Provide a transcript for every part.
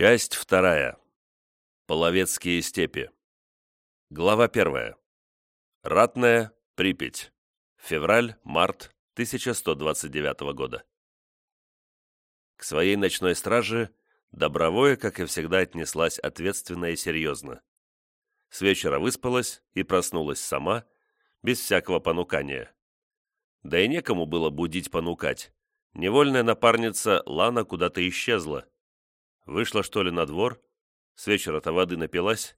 Часть вторая. Половецкие степи. Глава первая. Ратная, Припять. Февраль-март 1129 года. К своей ночной страже Добровое, как и всегда, отнеслась ответственно и серьезно. С вечера выспалась и проснулась сама, без всякого понукания. Да и некому было будить понукать. Невольная напарница Лана куда-то исчезла. Вышла, что ли, на двор? С вечера-то воды напилась.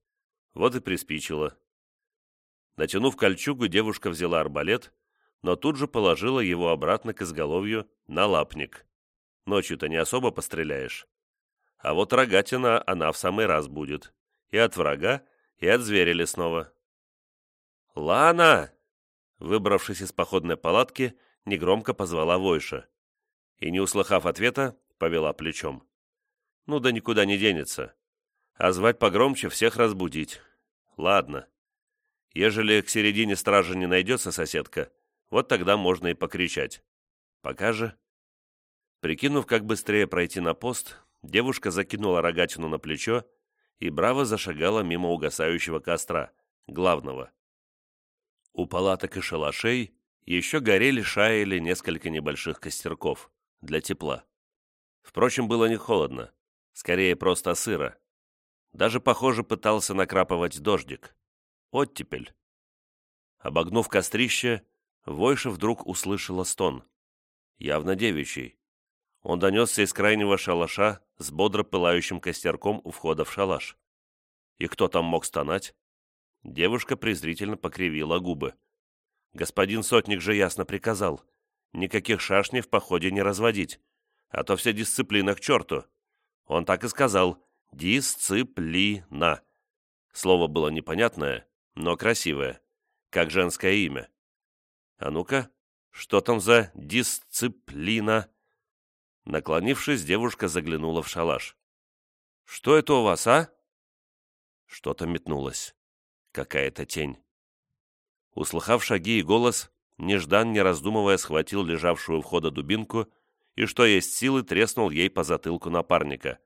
Вот и приспичила. Натянув кольчугу, девушка взяла арбалет, но тут же положила его обратно к изголовью на лапник. Ночью-то не особо постреляешь. А вот рогатина она в самый раз будет. И от врага, и от зверя лесного. «Лана!» Выбравшись из походной палатки, негромко позвала Войша. И, не услыхав ответа, повела плечом. Ну да никуда не денется. А звать погромче всех разбудить. Ладно. Ежели к середине стражи не найдется соседка, вот тогда можно и покричать. Пока же... Прикинув, как быстрее пройти на пост, девушка закинула рогатину на плечо и браво зашагала мимо угасающего костра, главного. У палаток и шалашей еще горели шаяли несколько небольших костерков для тепла. Впрочем, было не холодно, скорее просто сыро. Даже, похоже, пытался накрапывать дождик. Оттепель. Обогнув кострище, Войша вдруг услышала стон. Явно девичий. Он донесся из крайнего шалаша с бодро пылающим костерком у входа в шалаш. И кто там мог стонать? Девушка презрительно покривила губы. Господин сотник же ясно приказал. Никаких шашней в походе не разводить, а то вся дисциплина к черту. Он так и сказал «дисциплина». Слово было непонятное, но красивое, как женское имя. А ну-ка, что там за дисциплина? Наклонившись, девушка заглянула в шалаш. «Что это у вас, а?» Что-то метнулось. Какая-то тень. Услыхав шаги и голос, Неждан, не раздумывая, схватил лежавшую у входа дубинку и, что есть силы, треснул ей по затылку напарника.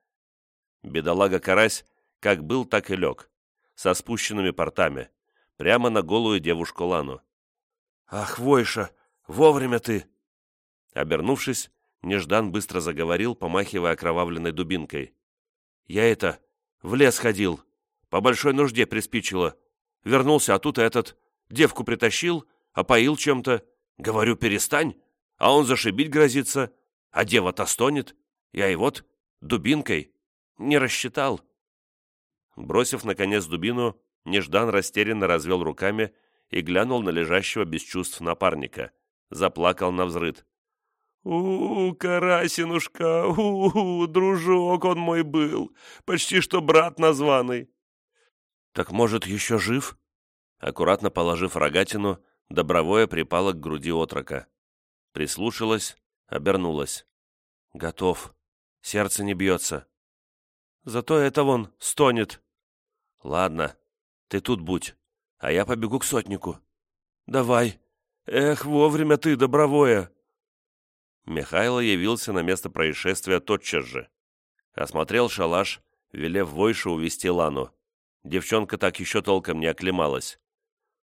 Бедолага-карась как был, так и лег, со спущенными портами, прямо на голую девушку Лану. «Ах, Войша, вовремя ты!» Обернувшись, Неждан быстро заговорил, помахивая окровавленной дубинкой. «Я это, в лес ходил, по большой нужде приспичило. Вернулся, а тут этот, девку притащил, опоил чем-то. Говорю, перестань, а он зашибить грозится, а дева-то стонет. Я и вот, дубинкой, не рассчитал». Бросив, наконец, дубину, Неждан растерянно развел руками и глянул на лежащего без чувств напарника. Заплакал на взрыд. «У, Карасинушка, у, дружок он мой был, почти что брат названный». «Так, может, еще жив?» Аккуратно положив рогатину, добровое припала к груди отрока. Прислушалась, обернулась. «Готов. Сердце не бьется». «Зато это вон стонет». «Ладно, ты тут будь, а я побегу к сотнику». «Давай. Эх, вовремя ты, добровое». Михайло явился на место происшествия тотчас же. Осмотрел шалаш, велев Войше увести Лану. Девчонка так еще толком не оклемалась.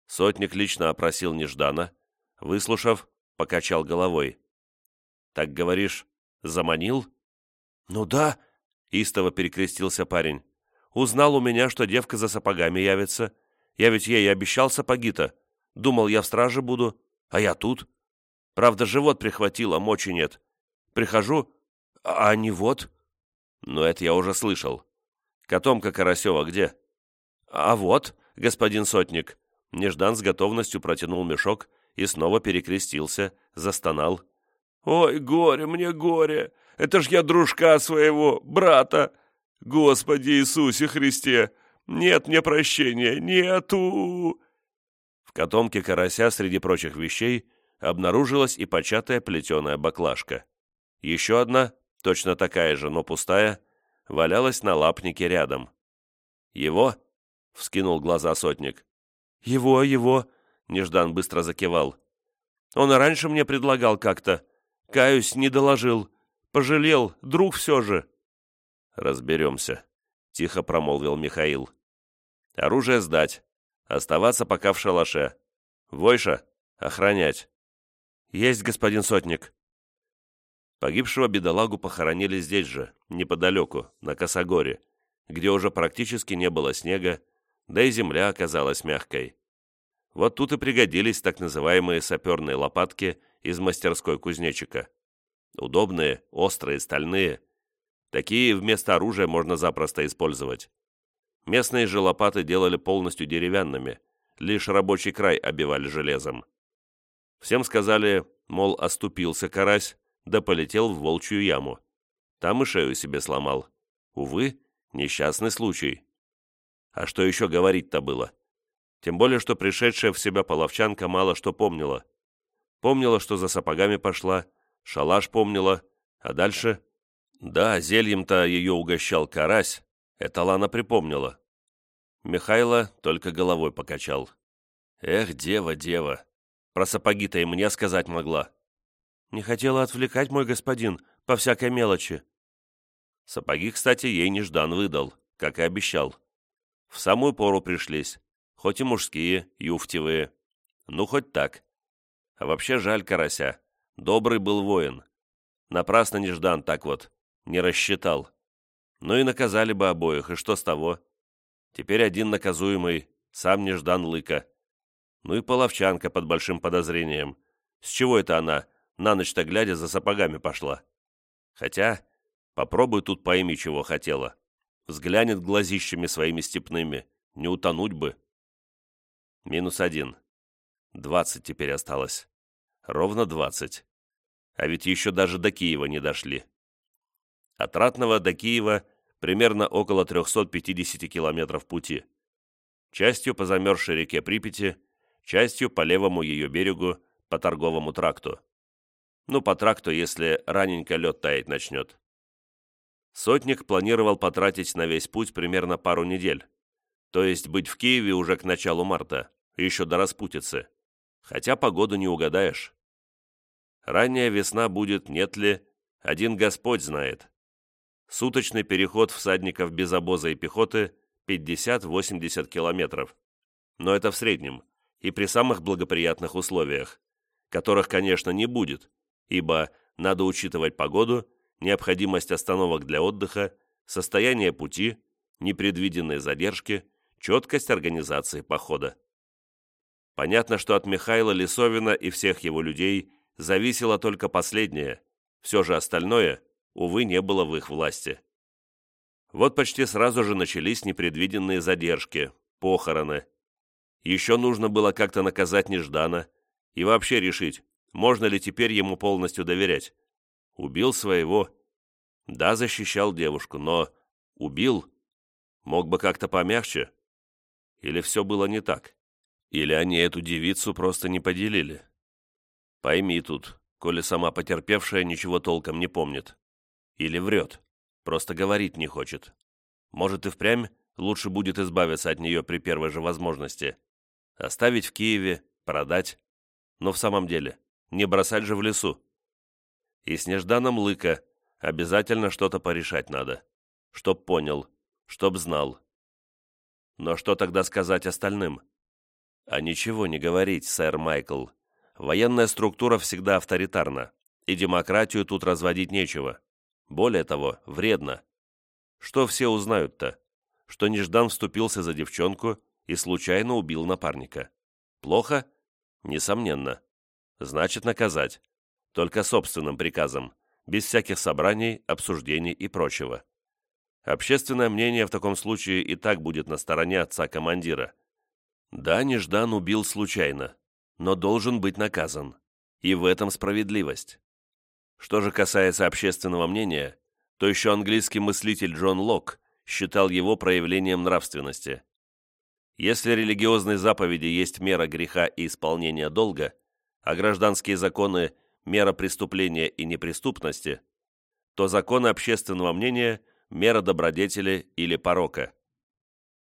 Сотник лично опросил Неждана, выслушав, покачал головой. «Так говоришь, заманил?» «Ну да», — истово перекрестился парень. «Узнал у меня, что девка за сапогами явится. Я ведь ей обещал сапоги-то. Думал, я в страже буду, а я тут. Правда, живот прихватило, мочи нет. Прихожу, а не вот. Но это я уже слышал. Котомка Карасева где? А вот, господин сотник. Неждан с готовностью протянул мешок и снова перекрестился, застонал. «Ой, горе мне, горе! Это ж я дружка своего, брата! Господи Иисусе Христе! Нет мне прощения, нету!» В котомке карася среди прочих вещей обнаружилась и початая плетеная баклажка. Еще одна, точно такая же, но пустая, валялась на лапнике рядом. «Его?» — вскинул глаза сотник. «Его, его!» — Неждан быстро закивал. «Он раньше мне предлагал как-то. Каюсь, не доложил. Пожалел, друг все же». «Разберемся», — тихо промолвил Михаил. «Оружие сдать. Оставаться пока в шалаше. Войша, охранять». «Есть, господин сотник». Погибшего бедолагу похоронили здесь же, неподалеку, на Косогоре, где уже практически не было снега, да и земля оказалась мягкой. Вот тут и пригодились так называемые саперные лопатки из мастерской кузнечика. Удобные, острые, стальные. Такие вместо оружия можно запросто использовать. Местные же лопаты делали полностью деревянными, лишь рабочий край обивали железом. Всем сказали, мол, оступился карась, да полетел в волчью яму. Там и шею себе сломал. Увы, несчастный случай. А что еще говорить-то было? Тем более, что пришедшая в себя половчанка мало что помнила. Помнила, что за сапогами пошла, шалаш помнила, а дальше... Да, зельем-то ее угощал карась, это Лана припомнила. Михайло только головой покачал. Эх, дева, дева, про сапоги-то и мне сказать могла. Не хотела отвлекать, мой господин, по всякой мелочи. Сапоги, кстати, ей неждан выдал, как и обещал. В самую пору пришлись, хоть и мужские, юфтевые. Ну, хоть так. А вообще жаль карася. Добрый был воин. Напрасно Неждан так вот, не рассчитал. Ну и наказали бы обоих, и что с того? Теперь один наказуемый, сам Неждан Лыка. Ну и половчанка под большим подозрением. С чего это она, на ночь-то глядя, за сапогами пошла? Хотя, попробуй тут пойми, чего хотела. Взглянет глазищами своими степными, не утонуть бы. Минус один. Двадцать теперь осталось. Ровно двадцать. А ведь еще даже до Киева не дошли. От Ратного до Киева примерно около 350 километров пути. Частью по замерзшей реке Припяти, частью по левому ее берегу, по торговому тракту. Ну, по тракту, если раненько лед таять начнет. Сотник планировал потратить на весь путь примерно пару недель. То есть быть в Киеве уже к началу марта, еще до распутицы. Хотя погоду не угадаешь. Ранняя весна будет, нет ли, один Господь знает. Суточный переход всадников без обоза и пехоты 50-80 километров. Но это в среднем и при самых благоприятных условиях, которых, конечно, не будет, ибо надо учитывать погоду, необходимость остановок для отдыха, состояние пути, непредвиденные задержки, четкость организации похода. Понятно, что от Михаила Лисовина и всех его людей зависело только последнее, все же остальное, увы, не было в их власти. Вот почти сразу же начались непредвиденные задержки, похороны. Еще нужно было как-то наказать Неждана и вообще решить, можно ли теперь ему полностью доверять. Убил своего. Да, защищал девушку, но убил. Мог бы как-то помягче. Или все было не так? Или они эту девицу просто не поделили? Пойми тут, коли сама потерпевшая ничего толком не помнит. Или врет, просто говорить не хочет. Может и впрямь лучше будет избавиться от нее при первой же возможности. Оставить в Киеве, продать. Но в самом деле, не бросать же в лесу. И с Нежданом Лыка обязательно что-то порешать надо. Чтоб понял, чтоб знал. Но что тогда сказать остальным? А ничего не говорить, сэр Майкл. Военная структура всегда авторитарна, и демократию тут разводить нечего. Более того, вредно. Что все узнают-то? Что Неждан вступился за девчонку и случайно убил напарника. Плохо? Несомненно. Значит, наказать. Только собственным приказом, без всяких собраний, обсуждений и прочего. Общественное мнение в таком случае и так будет на стороне отца-командира. Да, Неждан убил случайно, но должен быть наказан. И в этом справедливость. Что же касается общественного мнения, то еще английский мыслитель Джон Лок считал его проявлением нравственности. Если религиозные заповеди есть мера греха и исполнения долга, а гражданские законы – мера преступления и неприступности, то законы общественного мнения – мера добродетели или порока.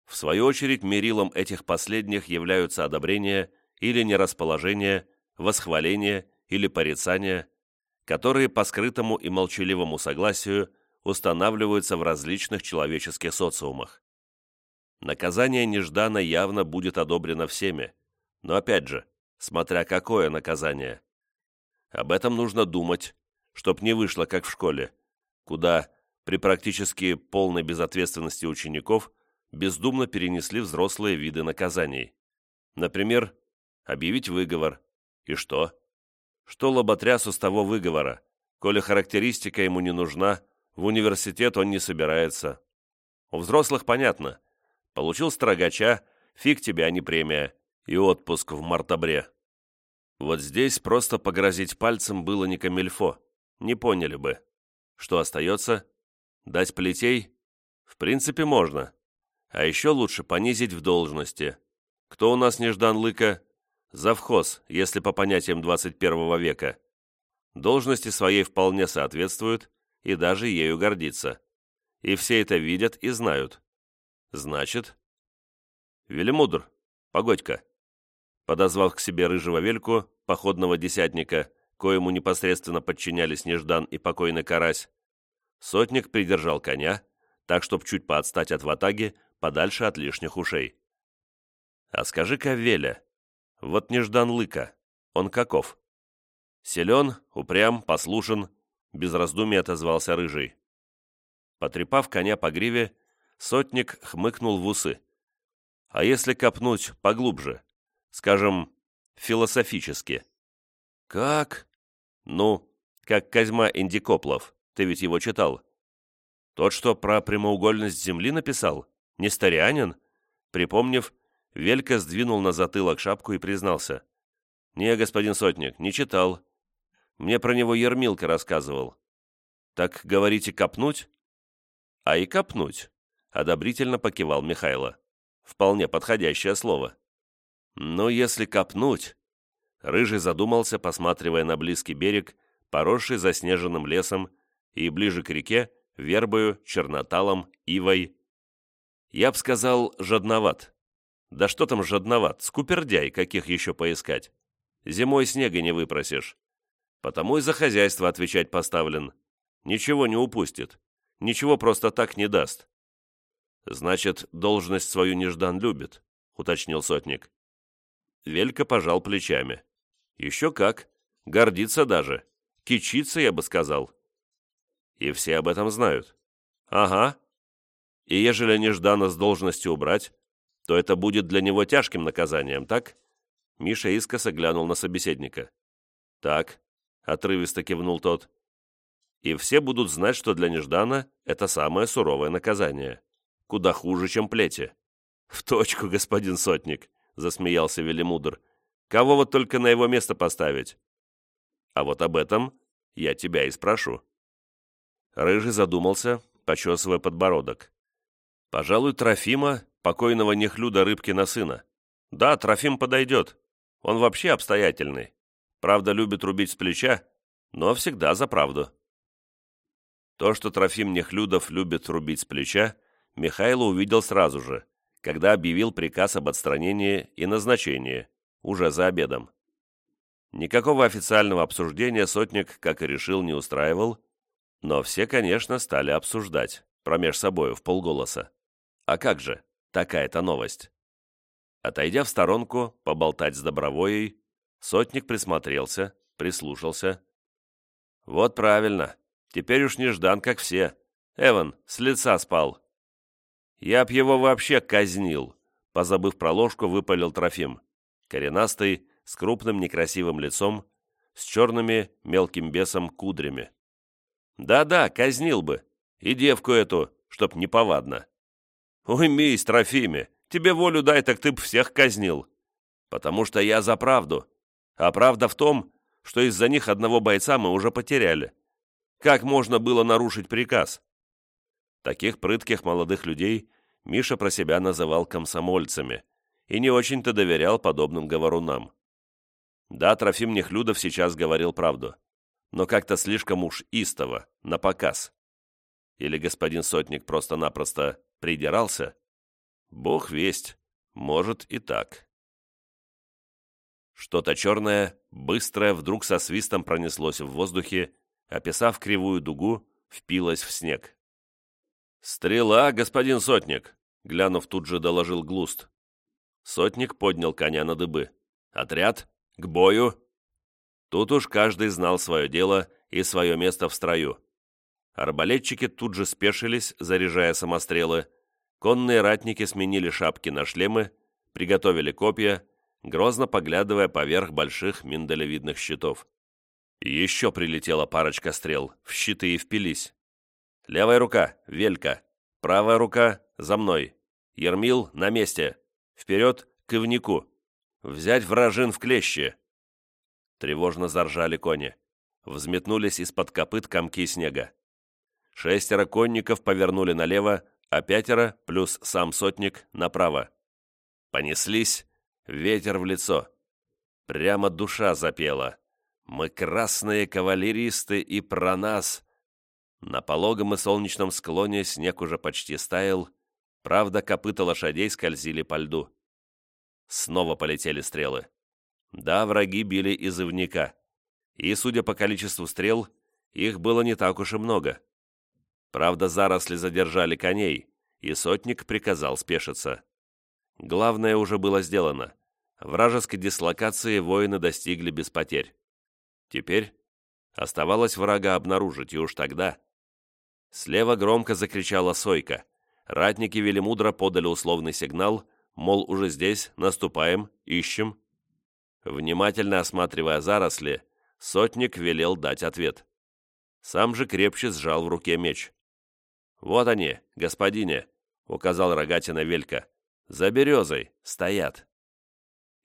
В свою очередь, мерилом этих последних являются одобрение или нерасположение, восхваление или порицание, которые по скрытому и молчаливому согласию устанавливаются в различных человеческих социумах. Наказание Неждана явно будет одобрено всеми, но опять же, смотря какое наказание. Об этом нужно думать, чтоб не вышло, как в школе, куда при практически полной безответственности учеников бездумно перенесли взрослые виды наказаний. Например, объявить выговор. И что? Что лоботрясу с того выговора? Коли характеристика ему не нужна, в университет он не собирается. У взрослых понятно. Получил строгача, фиг тебе, а не премия. И отпуск в мартобре. Вот здесь просто погрозить пальцем было не камильфо. Не поняли бы. Что остается? Дать плетей? В принципе, можно. А еще лучше понизить в должности. Кто у нас неждан лыка? Завхоз, если по понятиям 21 века. Должности своей вполне соответствуют и даже ею гордится. И все это видят и знают. Значит... Велимудр, погодь-ка. Подозвав к себе рыжего вельку, походного десятника, коему непосредственно подчинялись Неждан и покойный Карась, Сотник придержал коня, так, чтоб чуть поотстать от ватаги, подальше от лишних ушей. «А скажи-ка, Веля, вот неждан лыка, он каков?» «Силен, упрям, послушен», — без раздумий отозвался Рыжий. Потрепав коня по гриве, сотник хмыкнул в усы. «А если копнуть поглубже? Скажем, философически?» «Как?» «Ну, как Козьма Индикоплов. Ты ведь его читал. Тот, что про прямоугольность Земли написал? Несторианин? Припомнив, Велька сдвинул на затылок шапку и признался. «Не, господин Сотник, не читал. Мне про него Ермилка рассказывал. Так, говорите, копнуть?» «А и копнуть», — одобрительно покивал Михайло. «Вполне подходящее слово». «Но если копнуть...» Рыжий задумался, посматривая на близкий берег, поросший заснеженным лесом, и ближе к реке – вербою, черноталом, ивой. Я б сказал, жадноват. Да что там жадноват, скупердяй, каких еще поискать. Зимой снега не выпросишь. Потому и за хозяйство отвечать поставлен. Ничего не упустит. Ничего просто так не даст. Значит, должность свою неждан любит, уточнил сотник. Велька пожал плечами. Еще как. Гордится даже. Кичится, я бы сказал. И все об этом знают. Ага. И ежели нежданно с должности убрать, то это будет для него тяжким наказанием, так? Миша искоса глянул на собеседника. Так, отрывисто кивнул тот. И все будут знать, что для неждана это самое суровое наказание. Куда хуже, чем плети. В точку, господин сотник, засмеялся Велимудр. Кого вот только на его место поставить? А вот об этом я тебя и спрошу. Рыжий задумался, почесывая подбородок. «Пожалуй, Трофима, покойного нехлюда Рыбкина сына. Да, Трофим подойдет. Он вообще обстоятельный. Правда, любит рубить с плеча, но всегда за правду». То, что Трофим Нехлюдов любит рубить с плеча, Михайло увидел сразу же, когда объявил приказ об отстранении и назначении, уже за обедом. Никакого официального обсуждения сотник, как и решил, не устраивал, но все, конечно, стали обсуждать, промеж собою, в полголоса. А как же, такая-то новость. Отойдя в сторонку, поболтать с Добровоей, сотник присмотрелся, прислушался. «Вот правильно, теперь уж не ждан, как все. Эван, с лица спал». «Я б его вообще казнил», — позабыв про ложку, выпалил Трофим. Коренастый, с крупным некрасивым лицом, с черными мелким бесом кудрями. Да-да, казнил бы. И девку эту, чтоб неповадно. Уймись, Трофиме, тебе волю дай, так ты б всех казнил. Потому что я за правду. А правда в том, что из-за них одного бойца мы уже потеряли. Как можно было нарушить приказ? Таких прытких молодых людей Миша про себя называл комсомольцами и не очень-то доверял подобным говорунам. Да, Трофим Нехлюдов сейчас говорил правду но как-то слишком уж истово, на показ. Или господин Сотник просто-напросто придирался? Бог весть, может и так. Что-то черное, быстрое, вдруг со свистом пронеслось в воздухе, описав кривую дугу, впилась в снег. «Стрела, господин сотник!» — глянув тут же доложил Глуст. Сотник поднял коня на дыбы. «Отряд! К бою!» Тут уж каждый знал свое дело и свое место в строю. Арбалетчики тут же спешились, заряжая самострелы. Конные ратники сменили шапки на шлемы, приготовили копья, грозно поглядывая поверх больших миндалевидных щитов. Еще прилетела парочка стрел, в щиты и впились. Левая рука — Велька, правая рука — за мной. Ермил на месте. Вперед к Ивнику. Взять вражин в клещи. Тревожно заржали кони. Взметнулись из-под копыт комки снега. Шестеро конников повернули налево, а пятеро, плюс сам сотник, направо. Понеслись, ветер в лицо. Прямо душа запела. Мы красные кавалеристы и про нас. На пологом и солнечном склоне снег уже почти стаял, правда, копыта лошадей скользили по льду. Снова полетели стрелы. Да, враги били из ивника. И, судя по количеству стрел, их было не так уж и много. Правда, заросли задержали коней, и сотник приказал спешиться. Главное уже было сделано. Вражеской дислокации воины достигли без потерь. Теперь оставалось врага обнаружить, и уж тогда... Слева громко закричала Сойка. Ратники Велимудра подали условный сигнал, мол, уже здесь, наступаем, ищем. Внимательно осматривая заросли, сотник велел дать ответ. Сам же крепче сжал в руке меч. «Вот они, господине», — указал рогатина Велька. «За березой стоят».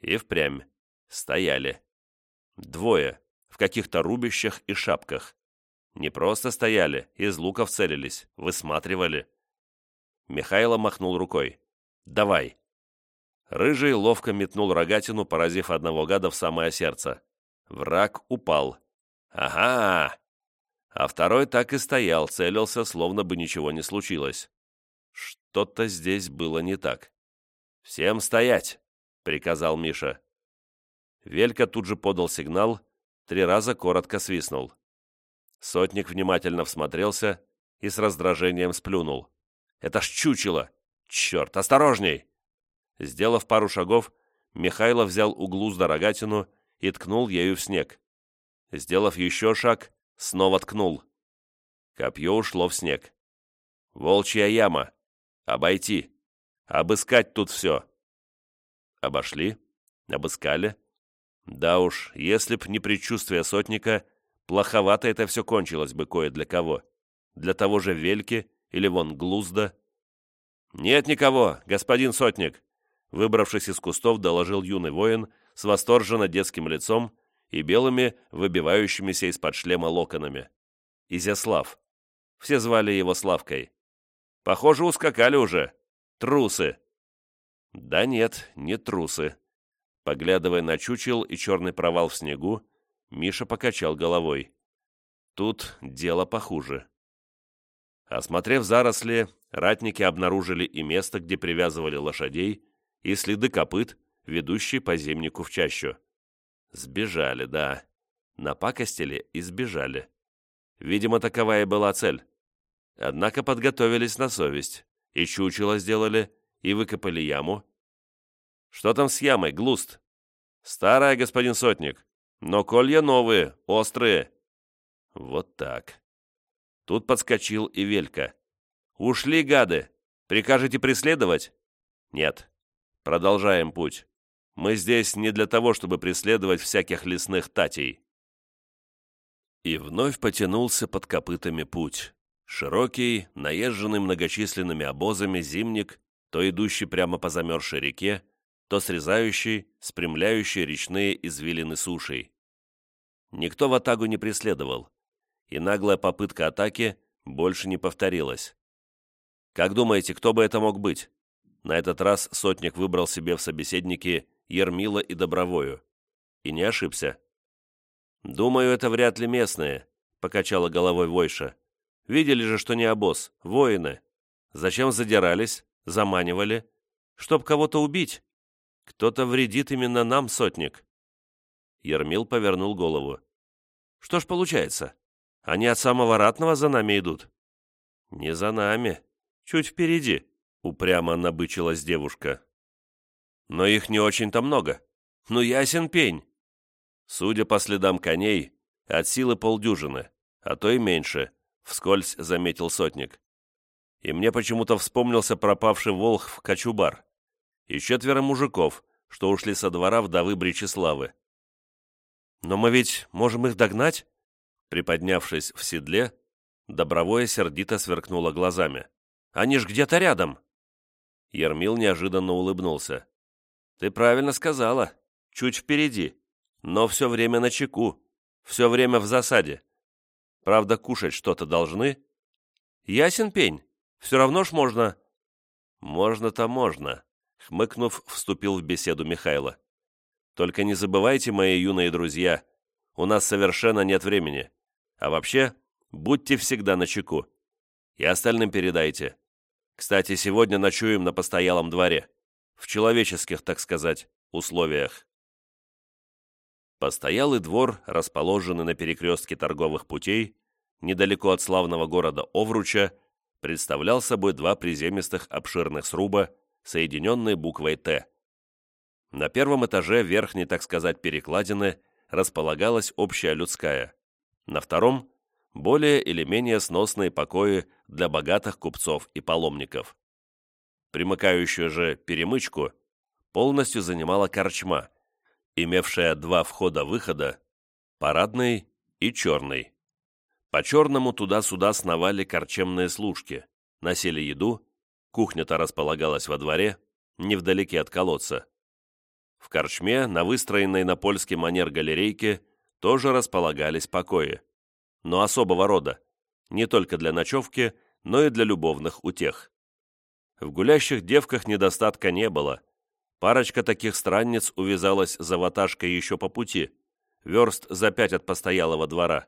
И впрямь стояли. Двое, в каких-то рубищах и шапках. Не просто стояли, из луков целились, высматривали. Михайло махнул рукой. «Давай». Рыжий ловко метнул рогатину, поразив одного гада в самое сердце. Враг упал. «Ага!» А второй так и стоял, целился, словно бы ничего не случилось. Что-то здесь было не так. «Всем стоять!» — приказал Миша. Велька тут же подал сигнал, три раза коротко свистнул. Сотник внимательно всмотрелся и с раздражением сплюнул. «Это ж чучело! Черт, осторожней!» Сделав пару шагов, Михайло взял углу с дорогатину и ткнул ею в снег. Сделав еще шаг, Снова ткнул. Копье ушло в снег. Волчья яма. Обойти. Обыскать тут все. Обошли. Обыскали. Да уж, если б не предчувствие сотника, плоховато это все кончилось бы кое для кого. Для того же Вельки или вон Глузда. «Нет никого, господин сотник!» Выбравшись из кустов, доложил юный воин с восторженно детским лицом и белыми, выбивающимися из-под шлема локонами. Изяслав. Все звали его Славкой. Похоже, ускакали уже. Трусы. Да нет, не трусы. Поглядывая на чучел и черный провал в снегу, Миша покачал головой. Тут дело похуже. Осмотрев заросли, ратники обнаружили и место, где привязывали лошадей, и следы копыт, ведущие по зимнику в чащу. Сбежали, да. Напакостили и сбежали. Видимо, такова и была цель. Однако подготовились на совесть. И чучело сделали, и выкопали яму. Что там с ямой, глуст? Старая, господин сотник. Но колья новые, острые. Вот так. Тут подскочил и Велька. «Ушли, гады! Прикажете преследовать?» «Нет. Продолжаем путь. Мы здесь не для того, чтобы преследовать всяких лесных татей». И вновь потянулся под копытами путь. Широкий, наезженный многочисленными обозами зимник, то идущий прямо по замерзшей реке, то срезающий, спрямляющий речные извилины сушей. Никто в атагу не преследовал, и наглая попытка атаки больше не повторилась. Как думаете, кто бы это мог быть? На этот раз сотник выбрал себе в собеседники Ермила и Добровою. И не ошибся. «Думаю, это вряд ли местные», — покачала головой Войша. «Видели же, что не обоз, воины. Зачем задирались, заманивали? Чтоб кого-то убить? Кто-то вредит именно нам, сотник». Ермил повернул голову. «Что ж получается? Они от самого ратного за нами идут». «Не за нами. Чуть впереди», — упрямо набычилась девушка. «Но их не очень-то много. Ну, ясен пень». Судя по следам коней, от силы полдюжины, а то и меньше, вскользь заметил сотник. И мне почему-то вспомнился пропавший волх в Кочубар. И четверо мужиков, что ушли со двора вдовы Бричеславы. «Но мы ведь можем их догнать?» Приподнявшись в седле, Добровое сердито сверкнула глазами. «Они ж где-то рядом!» Ермил неожиданно улыбнулся. «Ты правильно сказала. Чуть впереди. Но все время на чеку. Все время в засаде. Правда, кушать что-то должны?» «Ясен пень. Все равно ж можно...» «Можно-то можно», — хмыкнув, вступил в беседу Михайло. «Только не забывайте, мои юные друзья, у нас совершенно нет времени. А вообще, будьте всегда начеку. И остальным передайте. Кстати, сегодня ночуем на постоялом дворе. В человеческих, так сказать, условиях. Постоялый двор, расположенный на перекрестке торговых путей, недалеко от славного города Овруча, представлял собой два приземистых обширных сруба, соединенные буквой «Т». На первом этаже верхней, так сказать, перекладины располагалась общая людская, на втором – более или менее сносные покои для богатых купцов и паломников. Примыкающую же перемычку полностью занимала корчма, имевшая два входа-выхода – парадный и черный. По черному туда-сюда сновали корчемные служки, носили еду, кухня-то располагалась во дворе, невдалеке от колодца. В корчме, на выстроенной на польский манер галерейке, тоже располагались покои, но особого рода, не только для ночевки, но и для любовных утех. В гулящих девках недостатка не было. Парочка таких странниц увязалась за ваташкой еще по пути, верст за пять от постоялого двора.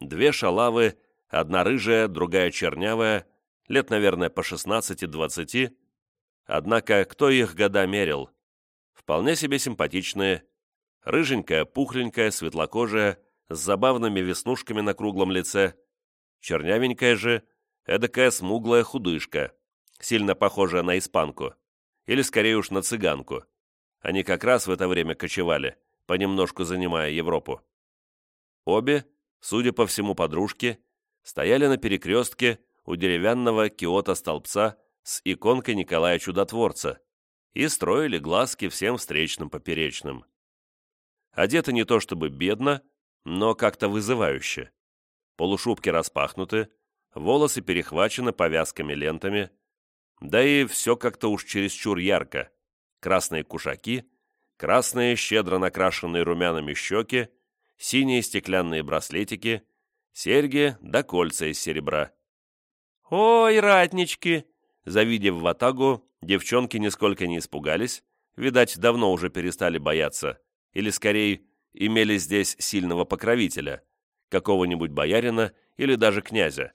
Две шалавы, одна рыжая, другая чернявая, лет, наверное, по 16-20. Однако, кто их года мерил? Вполне себе симпатичные, рыженькая, пухленькая, светлокожая, с забавными веснушками на круглом лице, чернявенькая же, эдакая смуглая худышка, сильно похожая на испанку, или скорее уж на цыганку. Они как раз в это время кочевали, понемножку занимая Европу. Обе, судя по всему подружки, стояли на перекрестке у деревянного киота-столбца с иконкой Николая Чудотворца и строили глазки всем встречным поперечным одеты не то чтобы бедно, но как-то вызывающе. Полушубки распахнуты, волосы перехвачены повязками-лентами, да и все как-то уж чересчур ярко. Красные кушаки, красные, щедро накрашенные румянами щеки, синие стеклянные браслетики, серьги да кольца из серебра. «Ой, ратнички!» Завидев ватагу, девчонки нисколько не испугались, видать, давно уже перестали бояться или, скорее, имели здесь сильного покровителя, какого-нибудь боярина или даже князя.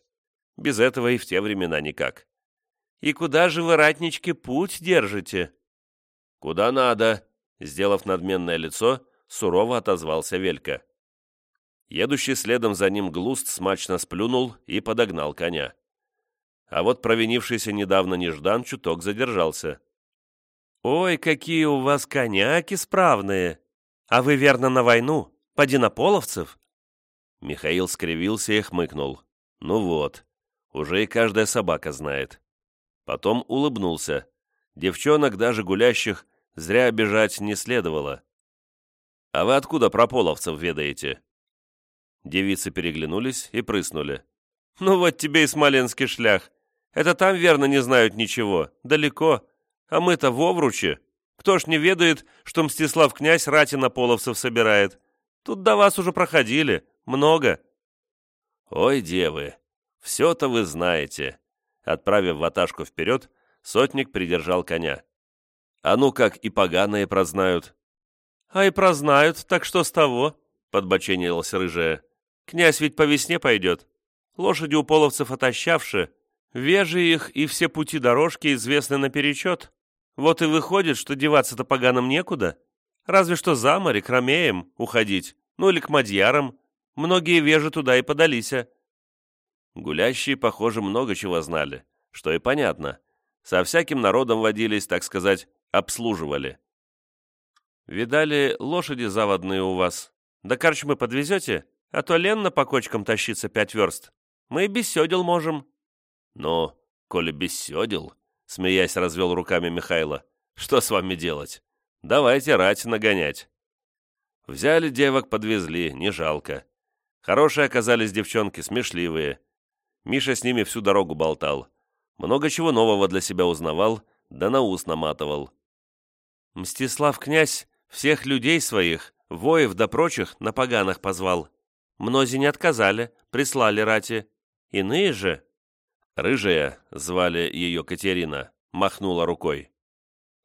Без этого и в те времена никак. «И куда же вы, ратнички, путь держите?» «Куда надо», — сделав надменное лицо, сурово отозвался Велька. Едущий следом за ним глуст смачно сплюнул и подогнал коня. А вот провинившийся недавно Неждан чуток задержался. «Ой, какие у вас коняки справные!» «А вы верно на войну? Поди на половцев?» Михаил скривился и хмыкнул. «Ну вот, уже и каждая собака знает». Потом улыбнулся. Девчонок, даже гулящих, зря обижать не следовало. «А вы откуда про половцев ведаете?» Девицы переглянулись и прыснули. «Ну вот тебе и смоленский шлях. Это там, верно, не знают ничего. Далеко. А мы-то в Овруче. Кто ж не ведает, что Мстислав князь рати на половцев собирает? Тут до вас уже проходили. Много». «Ой, девы, все-то вы знаете». Отправив ваташку вперед, сотник придержал коня. «А ну как и поганые прознают». «А и прознают, так что с того?» — подбоченилась рыжая. «Князь ведь по весне пойдет. Лошади у половцев отощавши, вежи их и все пути дорожки известны наперечет. Вот и выходит, что деваться-то поганым некуда. Разве что за море, к ромеям уходить, ну или к мадьярам. Многие вежи туда и подались. Гулящие, похоже, много чего знали, что и понятно. Со всяким народом водились, так сказать, обслуживали. «Видали, лошади заводные у вас? До корчмы подвезете? А то ленно по кочкам тащиться пять верст. Мы и без можем». «Ну, коли без седел», — смеясь развел руками Михайло, — «что с вами делать? Давайте рать нагонять». Взяли девок, подвезли, не жалко. Хорошие оказались девчонки, смешливые. Миша с ними всю дорогу болтал. Много чего нового для себя узнавал, да на ус наматывал. Мстислав князь всех людей своих, воев да прочих, на поганах позвал. Мнози не отказали, прислали рати. Иные же... Рыжая, звали ее Катерина, махнула рукой.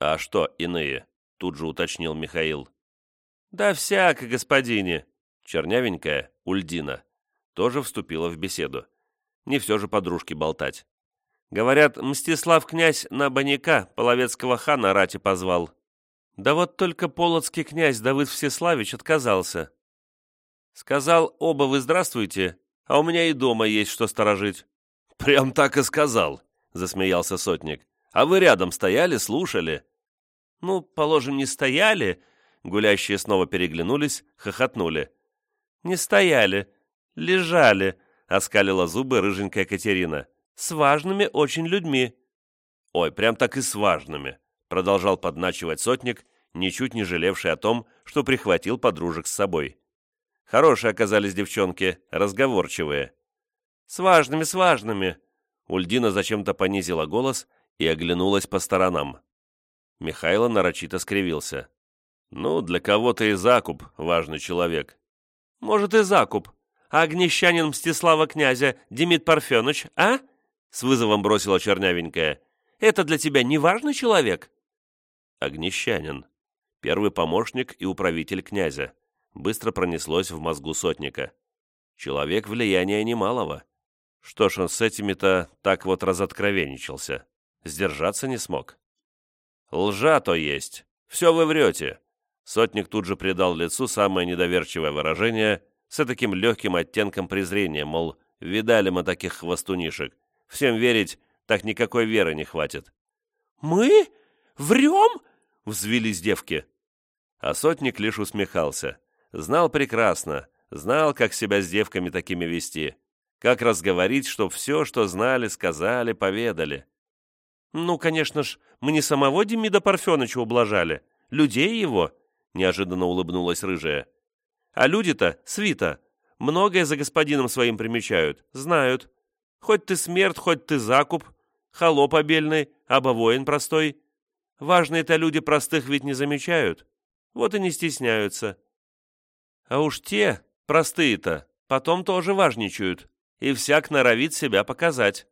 «А что иные?» — тут же уточнил Михаил. «Да всяко, господине!» Чернявенькая, Ульдина, тоже вступила в беседу. Не все же подружки болтать. Говорят, Мстислав князь на Баняка, половецкого хана, рати позвал. Да вот только полоцкий князь Давыд Всеславич отказался. Сказал, оба вы здравствуйте, а у меня и дома есть что сторожить. Прям так и сказал, засмеялся сотник. А вы рядом стояли, слушали? Ну, положим, не стояли, Гулящие снова переглянулись, хохотнули. «Не стояли, лежали», — оскалила зубы рыженькая Катерина. «С важными очень людьми». «Ой, прям так и с важными», — продолжал подначивать сотник, ничуть не жалевший о том, что прихватил подружек с собой. Хорошие оказались девчонки, разговорчивые. «С важными, с важными!» Ульдина зачем-то понизила голос и оглянулась по сторонам. Михайло нарочито скривился. Ну, для кого-то и закуп, важный человек. Может, и закуп. Огнещанин Мстислава князя Демид Парфенович, а? С вызовом бросила чернявенькая. Это для тебя не важный человек? Огнещанин. Первый помощник и управитель князя. Быстро пронеслось в мозгу сотника. Человек влияния немалого. Что ж он с этими-то так вот разоткровенничался? Сдержаться не смог. Лжа то есть. Все вы врете. Сотник тут же придал лицу самое недоверчивое выражение с таким легким оттенком презрения, мол, видали мы таких хвостунишек. Всем верить, так никакой веры не хватит. «Мы? Врем?» — взвились девки. А сотник лишь усмехался. Знал прекрасно, знал, как себя с девками такими вести, как разговорить, чтоб все, что знали, сказали, поведали. «Ну, конечно ж, мы не самого Демида Парфеныча ублажали, людей его», — неожиданно улыбнулась рыжая. «А люди-то, свита, многое за господином своим примечают, знают. Хоть ты смерть, хоть ты закуп, холоп обельный, аба воин простой. Важные-то люди простых ведь не замечают, вот и не стесняются. А уж те, простые-то, потом тоже важничают, и всяк норовит себя показать».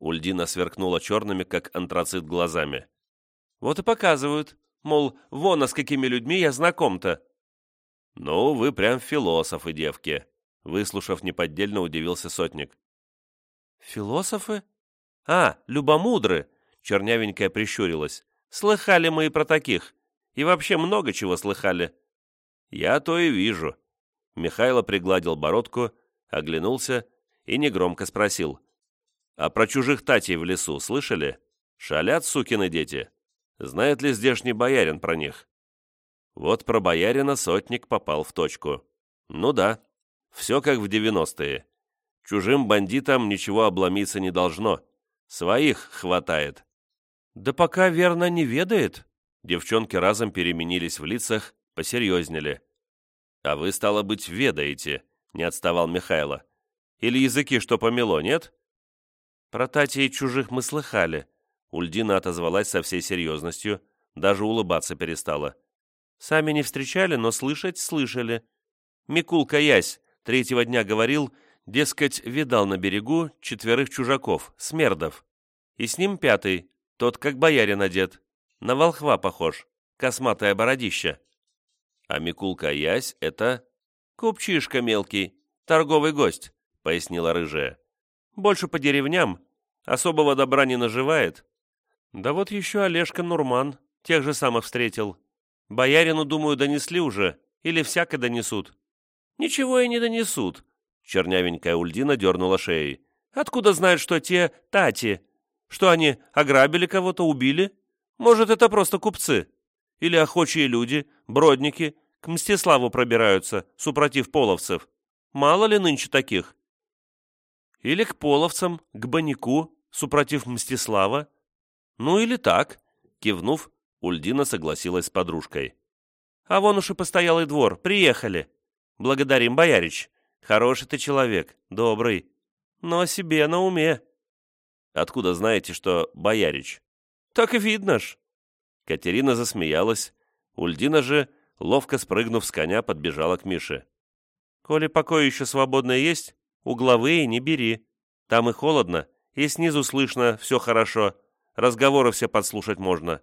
Ульдина сверкнула черными, как антрацит, глазами. «Вот и показывают. Мол, вон, а с какими людьми я знаком-то. Ну, вы прям философы, девки, выслушав неподдельно, удивился сотник. Философы? А, любомудры, чернявенькая прищурилась. Слыхали мы и про таких. И вообще много чего слыхали. Я то и вижу. Михайло пригладил бородку, оглянулся и негромко спросил. «А про чужих татей в лесу слышали? Шалят сукины дети?» Знает ли здешний боярин про них? Вот про боярина сотник попал в точку. Ну да, все как в девяностые. Чужим бандитам ничего обломиться не должно. Своих хватает. Да пока верно не ведает. Девчонки разом переменились в лицах, посерьезнели. А вы, стало быть, ведаете, не отставал Михайло. Или языки что помело, нет? Про татей чужих мы слыхали, Ульдина отозвалась со всей серьезностью, даже улыбаться перестала. «Сами не встречали, но слышать слышали. Микулка Ясь третьего дня говорил, дескать, видал на берегу четверых чужаков, смердов. И с ним пятый, тот как боярин одет, на волхва похож, косматое бородище. А Микулка Ясь — это... Купчишка мелкий, торговый гость», — пояснила рыжая. «Больше по деревням, особого добра не наживает, да вот еще Олежка Нурман, тех же самых встретил. Боярину, думаю, донесли уже, или всяко донесут. Ничего и не донесут. Чернявенькая Ульдина дернула шеей. Откуда знают, что те Тати? Что они ограбили кого-то, убили? Может, это просто купцы? Или охочие люди, бродники, к Мстиславу пробираются, супротив половцев? Мало ли нынче таких? Или к половцам, к банику, супротив Мстислава? Ну или так, кивнув, Ульдина согласилась с подружкой. А вон уж и постоялый двор, приехали. Благодарим, боярич. Хороший ты человек, добрый, но о себе на уме. Откуда знаете, что боярич? Так и видно ж. Катерина засмеялась. Ульдина же, ловко спрыгнув с коня, подбежала к Мише. «Коли покой еще свободное есть, угловые не бери. Там и холодно, и снизу слышно все хорошо. Разговоры все подслушать можно.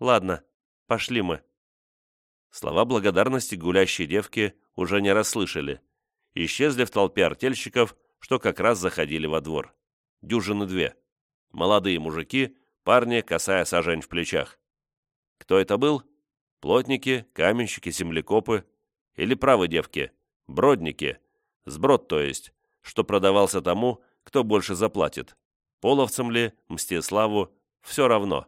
Ладно, пошли мы». Слова благодарности гулящей девки уже не расслышали. Исчезли в толпе артельщиков, что как раз заходили во двор. Дюжины две. Молодые мужики, парни, касая сажень в плечах. Кто это был? Плотники, каменщики, землекопы. Или правы девки? Бродники. Сброд, то есть, что продавался тому, кто больше заплатит. Половцам ли, Мстиславу, все равно.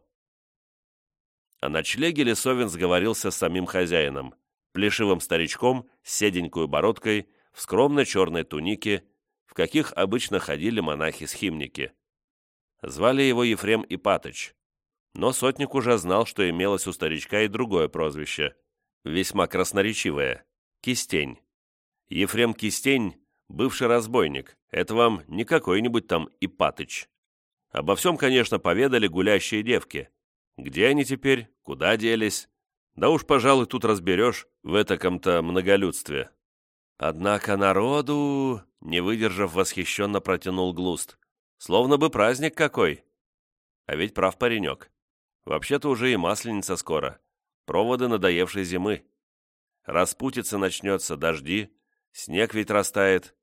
О ночлеге Лисовин сговорился с самим хозяином, плешивым старичком с седенькой бородкой, в скромной черной тунике, в каких обычно ходили монахи-схимники. Звали его Ефрем Ипатыч, но сотник уже знал, что имелось у старичка и другое прозвище, весьма красноречивое – Кистень. Ефрем Кистень – бывший разбойник, это вам не какой-нибудь там Ипатыч. Обо всем, конечно, поведали гулящие девки – где они теперь? Куда делись? Да уж, пожалуй, тут разберешь в этаком-то многолюдстве. Однако народу, не выдержав, восхищенно протянул Глуст. Словно бы праздник какой. А ведь прав паренек. Вообще-то уже и масленица скоро. Проводы надоевшей зимы. Распутиться начнется, дожди, снег ведь растает.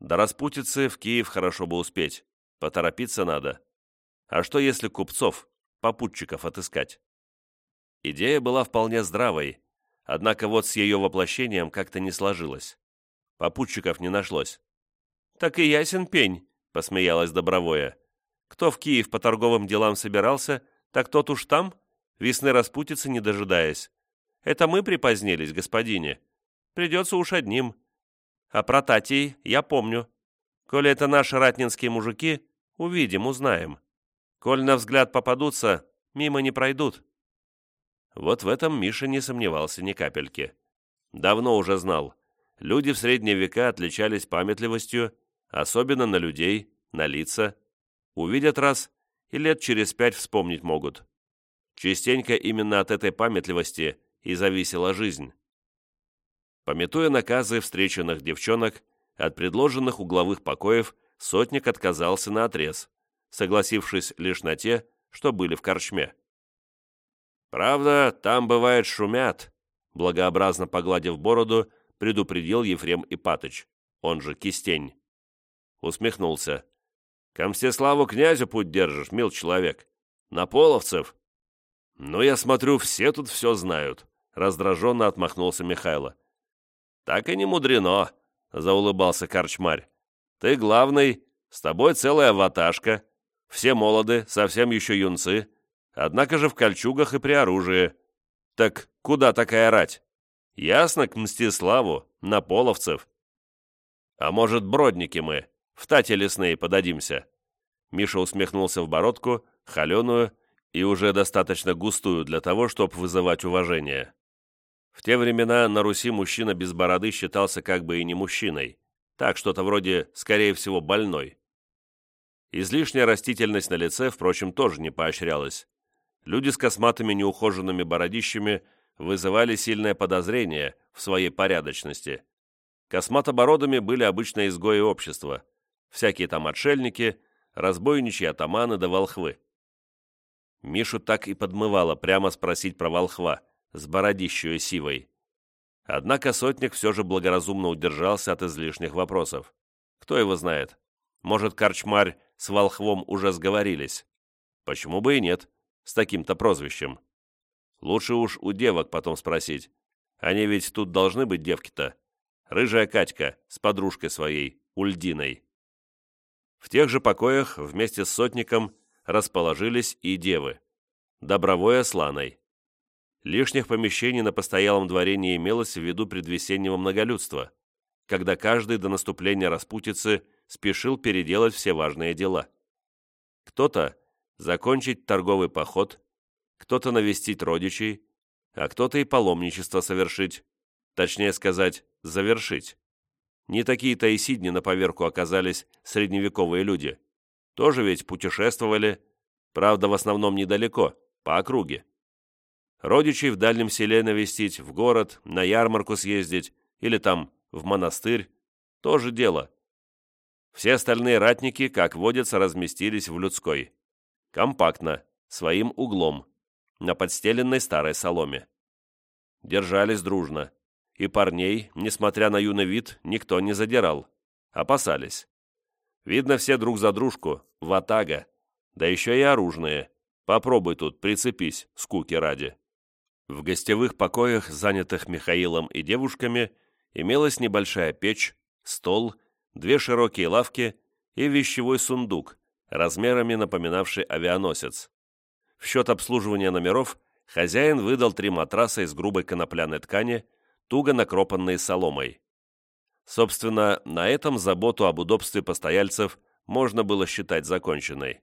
До распутицы в Киев хорошо бы успеть. Поторопиться надо. А что если купцов, попутчиков отыскать. Идея была вполне здравой, однако вот с ее воплощением как-то не сложилось. Попутчиков не нашлось. «Так и ясен пень», — посмеялась Добровое. «Кто в Киев по торговым делам собирался, так тот уж там, весны распутицы не дожидаясь. Это мы припозднились, господине. Придется уж одним. А про Татей я помню. Коли это наши ратнинские мужики, увидим, узнаем. Коль на взгляд попадутся, мимо не пройдут. Вот в этом Миша не сомневался ни капельки. Давно уже знал. Люди в средние века отличались памятливостью, особенно на людей, на лица. Увидят раз и лет через пять вспомнить могут. Частенько именно от этой памятливости и зависела жизнь. Пометуя наказы встреченных девчонок, от предложенных угловых покоев сотник отказался на отрез согласившись лишь на те, что были в корчме. «Правда, там, бывает, шумят», благообразно погладив бороду, предупредил Ефрем Ипатыч, он же Кистень. Усмехнулся. «Ко Мстиславу князю путь держишь, мил человек. На половцев?» «Ну, я смотрю, все тут все знают», — раздраженно отмахнулся Михайло. «Так и не мудрено», — заулыбался корчмарь. «Ты главный, с тобой целая ваташка, все молоды, совсем еще юнцы, однако же в кольчугах и при оружии. Так куда такая рать? Ясно, к Мстиславу, на половцев. А может, бродники мы, в тате лесные подадимся?» Миша усмехнулся в бородку, холеную и уже достаточно густую для того, чтобы вызывать уважение. В те времена на Руси мужчина без бороды считался как бы и не мужчиной, так что-то вроде, скорее всего, больной. Излишняя растительность на лице, впрочем, тоже не поощрялась. Люди с косматыми неухоженными бородищами вызывали сильное подозрение в своей порядочности. Косматобородами были обычно изгои общества, всякие там отшельники, разбойничьи атаманы да волхвы. Мишу так и подмывало прямо спросить про волхва с бородищей сивой. Однако сотник все же благоразумно удержался от излишних вопросов. Кто его знает? Может, корчмарь с Волхвом уже сговорились. Почему бы и нет, с таким-то прозвищем? Лучше уж у девок потом спросить. Они ведь тут должны быть девки-то. рыжая Катька с подружкой своей, Ульдиной. В тех же покоях вместе с сотником расположились и девы, Добровое с Ланой. Лишних помещений на постоялом дворе не имелось ввиду предвесеннего многолюдства, когда каждый до наступления распутицы спешил переделать все важные дела. Кто-то закончить торговый поход, кто-то навестить родичей, а кто-то и паломничество совершить, точнее сказать, завершить. Не такие-то и сидни на поверку оказались средневековые люди. Тоже ведь путешествовали, правда, в основном недалеко, по округе. Родичей в дальнем селе навестить, в город, на ярмарку съездить или там в монастырь – тоже дело. Все остальные ратники, как водится, разместились в людской. Компактно, своим углом, на подстеленной старой соломе. Держались дружно, и парней, несмотря на юный вид, никто не задирал. Опасались. Видно все друг за дружку, ватага, да еще и оружные. Попробуй тут, прицепись, скуки ради. В гостевых покоях, занятых Михаилом и девушками, имелась небольшая печь, стол, две широкие лавки и вещевой сундук, размерами напоминавший авианосец. В счет обслуживания номеров хозяин выдал три матраса из грубой конопляной ткани, туго накропанные соломой. Собственно, на этом заботу об удобстве постояльцев можно было считать законченной.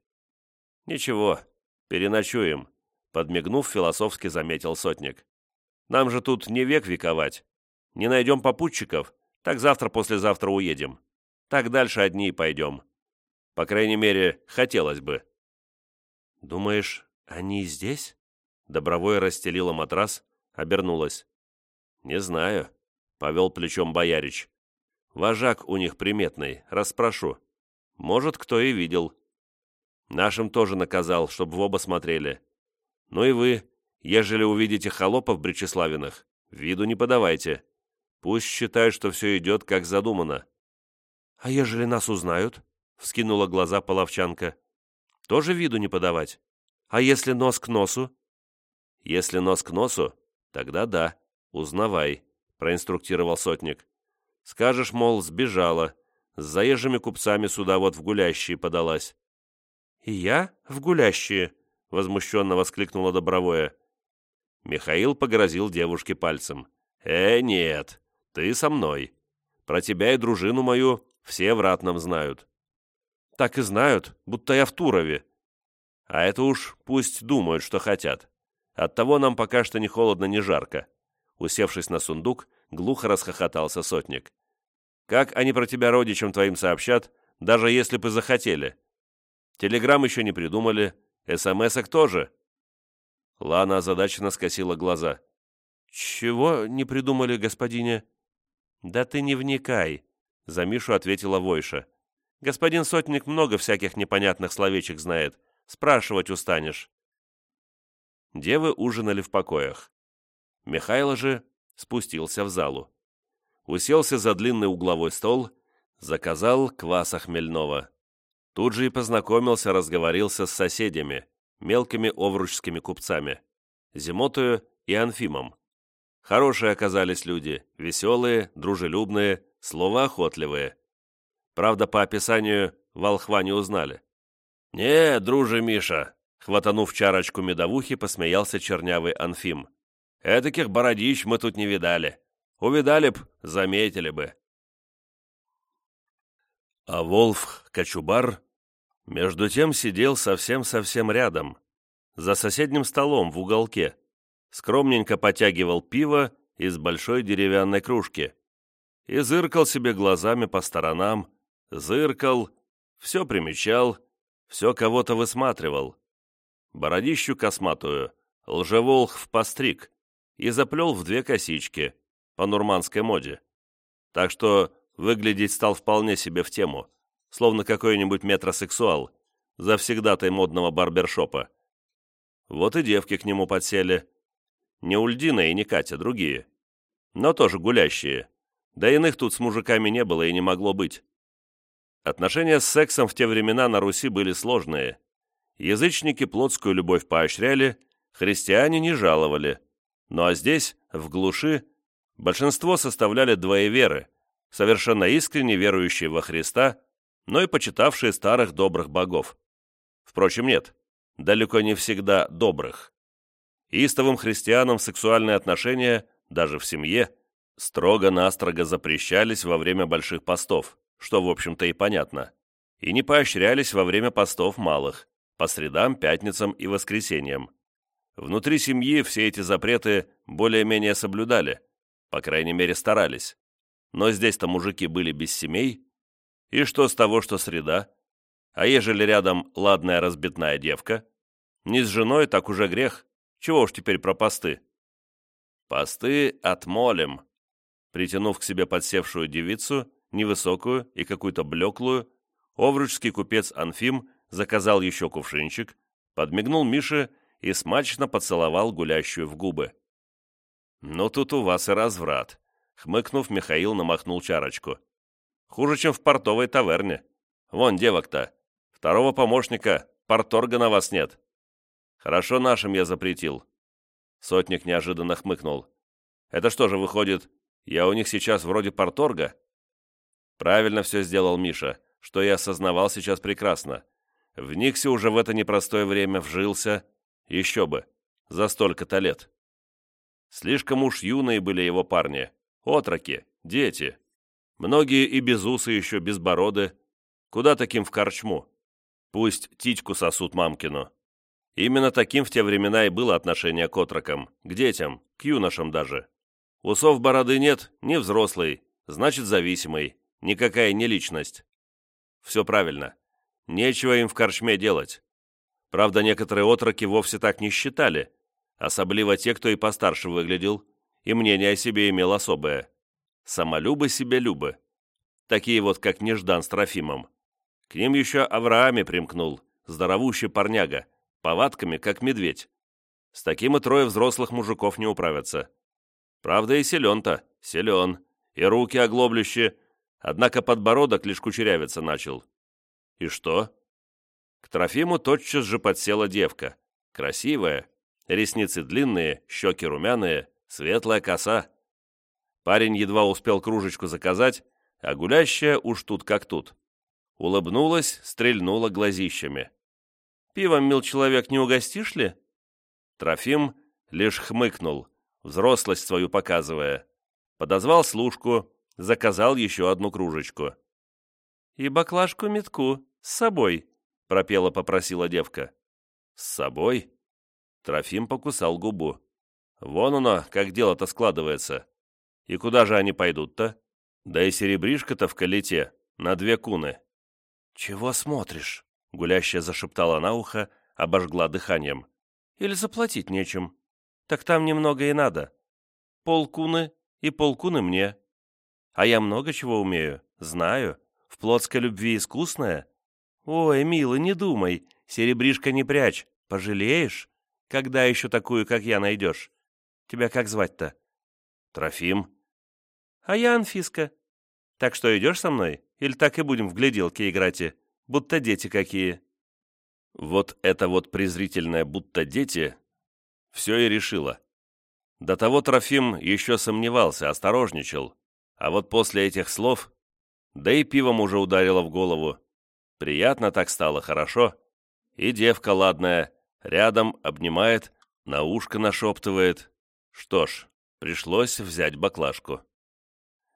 «Ничего, переночуем», — подмигнув, философски заметил сотник. «Нам же тут не век вековать. Не найдем попутчиков, так завтра-послезавтра уедем. Так дальше одни и пойдем. По крайней мере, хотелось бы». «Думаешь, они здесь?» Добровой расстелила матрас, обернулась. «Не знаю», — повел плечом боярич. «Вожак у них приметный, расспрошу. Может, кто и видел. Нашим тоже наказал, чтобы в оба смотрели. Ну и вы, ежели увидите холопов Бречеславиных, виду не подавайте. Пусть считают, что все идет, как задумано». «А ежели нас узнают?» — вскинула глаза половчанка. «Тоже виду не подавать? А если нос к носу?» «Если нос к носу, тогда да, узнавай», — проинструктировал сотник. «Скажешь, мол, сбежала, с заезжими купцами сюда вот в гулящие подалась». «И я в гулящие?» — возмущенно воскликнула Добровое. Михаил погрозил девушке пальцем. «Э, нет, ты со мной. Про тебя и дружину мою все в ратном знают». «Так и знают, будто я в Турове». «А это уж пусть думают, что хотят. Оттого нам пока что ни холодно, ни жарко». Усевшись на сундук, глухо расхохотался сотник. «Как они про тебя родичам твоим сообщат, даже если бы захотели? Телеграмм еще не придумали, СМСок тоже». Лана озадаченно скосила глаза. «Чего не придумали, господине?» «Да ты не вникай», — за Мишу ответила Войша. «Господин Сотник много всяких непонятных словечек знает. Спрашивать устанешь». Девы ужинали в покоях. Михайло же спустился в залу. Уселся за длинный угловой стол, заказал кваса хмельного. Тут же и познакомился, разговорился с соседями, мелкими овручскими купцами, Зимотою и Анфимом. Хорошие оказались люди, веселые, дружелюбные, словоохотливые. Правда, по описанию волхва не узнали. «Не, друже Миша, Хватанув чарочку медовухи, посмеялся чернявый Анфим. «Эдаких бородищ мы тут не видали. Увидали б, заметили бы». А Волф Кочубар между тем сидел совсем-совсем рядом, за соседним столом в уголке, скромненько потягивал пиво из большой деревянной кружки и зыркал себе глазами по сторонам, зыркал, все примечал, все кого-то высматривал бородищу косматую, лжеволх постриг и заплел в две косички, по нурманской моде. Так что выглядеть стал вполне себе в тему, словно какой-нибудь метросексуал, завсегдатай модного барбершопа. Вот и девки к нему подсели. Не Ульдина и не Катя, другие. Но тоже гулящие. Да иных тут с мужиками не было и не могло быть. Отношения с сексом в те времена на Руси были сложные, Язычники плотскую любовь поощряли, христиане не жаловали. Ну а здесь, в глуши, большинство составляли двоеверы, совершенно искренне верующие во Христа, но и почитавшие старых добрых богов. Впрочем, нет, далеко не всегда добрых. Истовым христианам сексуальные отношения, даже в семье, строго-настрого запрещались во время больших постов, что, в общем-то, и понятно, и не поощрялись во время постов малых, по средам, пятницам и воскресеньям. Внутри семьи все эти запреты более-менее соблюдали, по крайней мере старались. Но здесь-то мужики были без семей. И что с того, что среда? А ежели рядом ладная разбитная девка? Не с женой, так уже грех. Чего уж теперь про посты? Посты отмолим. Притянув к себе подсевшую девицу, невысокую и какую-то блеклую, овручский купец Анфим заказал еще кувшинчик, подмигнул Мише и смачно поцеловал гулящую в губы. «Ну тут у вас и разврат», — хмыкнув, Михаил намахнул чарочку. «Хуже, чем в портовой таверне. Вон девок-то. Второго помощника, порторга на вас нет. Хорошо нашим я запретил». Сотник неожиданно хмыкнул. «Это что же выходит, я у них сейчас вроде порторга?» Правильно все сделал Миша, что я осознавал сейчас прекрасно. В Никсе уже в это непростое время вжился, еще бы, за столько-то лет. Слишком уж юные были его парни, отроки, дети. Многие и без усы еще, без бороды. Куда таким в корчму? Пусть тичку сосут мамкину. Именно таким в те времена и было отношение к отрокам, к детям, к юношам даже. Усов бороды нет, не взрослый, значит зависимый, никакая не личность. Все правильно. Нечего им в корчме делать. Правда, некоторые отроки вовсе так не считали, особливо те, кто и постарше выглядел, и мнение о себе имел особое. Самолюбы себе любы. Такие вот, как Неждан с Трофимом. К ним еще Аврааме примкнул, здоровущий парняга, повадками, как медведь. С таким и трое взрослых мужиков не управятся. Правда, и силен-то, силен, и руки оглоблющие, однако подбородок лишь кучерявиться начал. И что? К Трофиму тотчас же подсела девка. Красивая, ресницы длинные, щеки румяные, светлая коса. Парень едва успел кружечку заказать, а гулящая уж тут как тут. Улыбнулась, стрельнула глазищами. «Пивом, мил человек, не угостишь ли?» Трофим лишь хмыкнул, взрослость свою показывая. Подозвал служку, заказал еще одну кружечку. «И баклажку метку с собой», — пропела попросила девка. «С собой?» Трофим покусал губу. «Вон оно, как дело-то складывается. И куда же они пойдут-то? Да и серебришка-то в колете, на две куны». «Чего смотришь?» — гулящая зашептала на ухо, обожгла дыханием. «Или заплатить нечем. Так там немного и надо. Полкуны и полкуны мне. А я много чего умею, знаю. В плотской любви искусная. «Ой, милый, не думай, серебришка не прячь, пожалеешь? Когда еще такую, как я, найдешь? Тебя как звать-то?» «Трофим». «А я Анфиска. Так что идешь со мной? Или так и будем в гляделки играть, будто дети какие?» Вот это вот презрительное «будто дети» все и решило. До того Трофим еще сомневался, осторожничал, а вот после этих слов, да и пивом уже ударило в голову, Приятно так стало, хорошо. И девка ладная, рядом обнимает, на ушко нашептывает. Что ж, пришлось взять баклажку.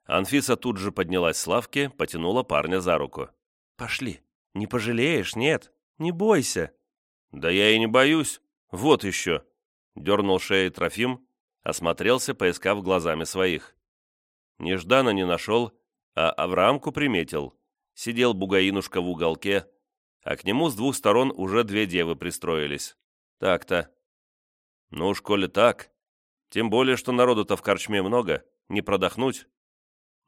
Анфиса тут же поднялась с лавки, потянула парня за руку. «Пошли. Не пожалеешь, нет? Не бойся». «Да я и не боюсь. Вот еще». Дернул шеей Трофим, осмотрелся, поискав глазами своих. Нежданно не нашел, а Авраамку приметил сидел бугаинушка в уголке, а к нему с двух сторон уже две девы пристроились. Так-то. Ну, уж коли так. Тем более, что народу-то в корчме много, не продохнуть.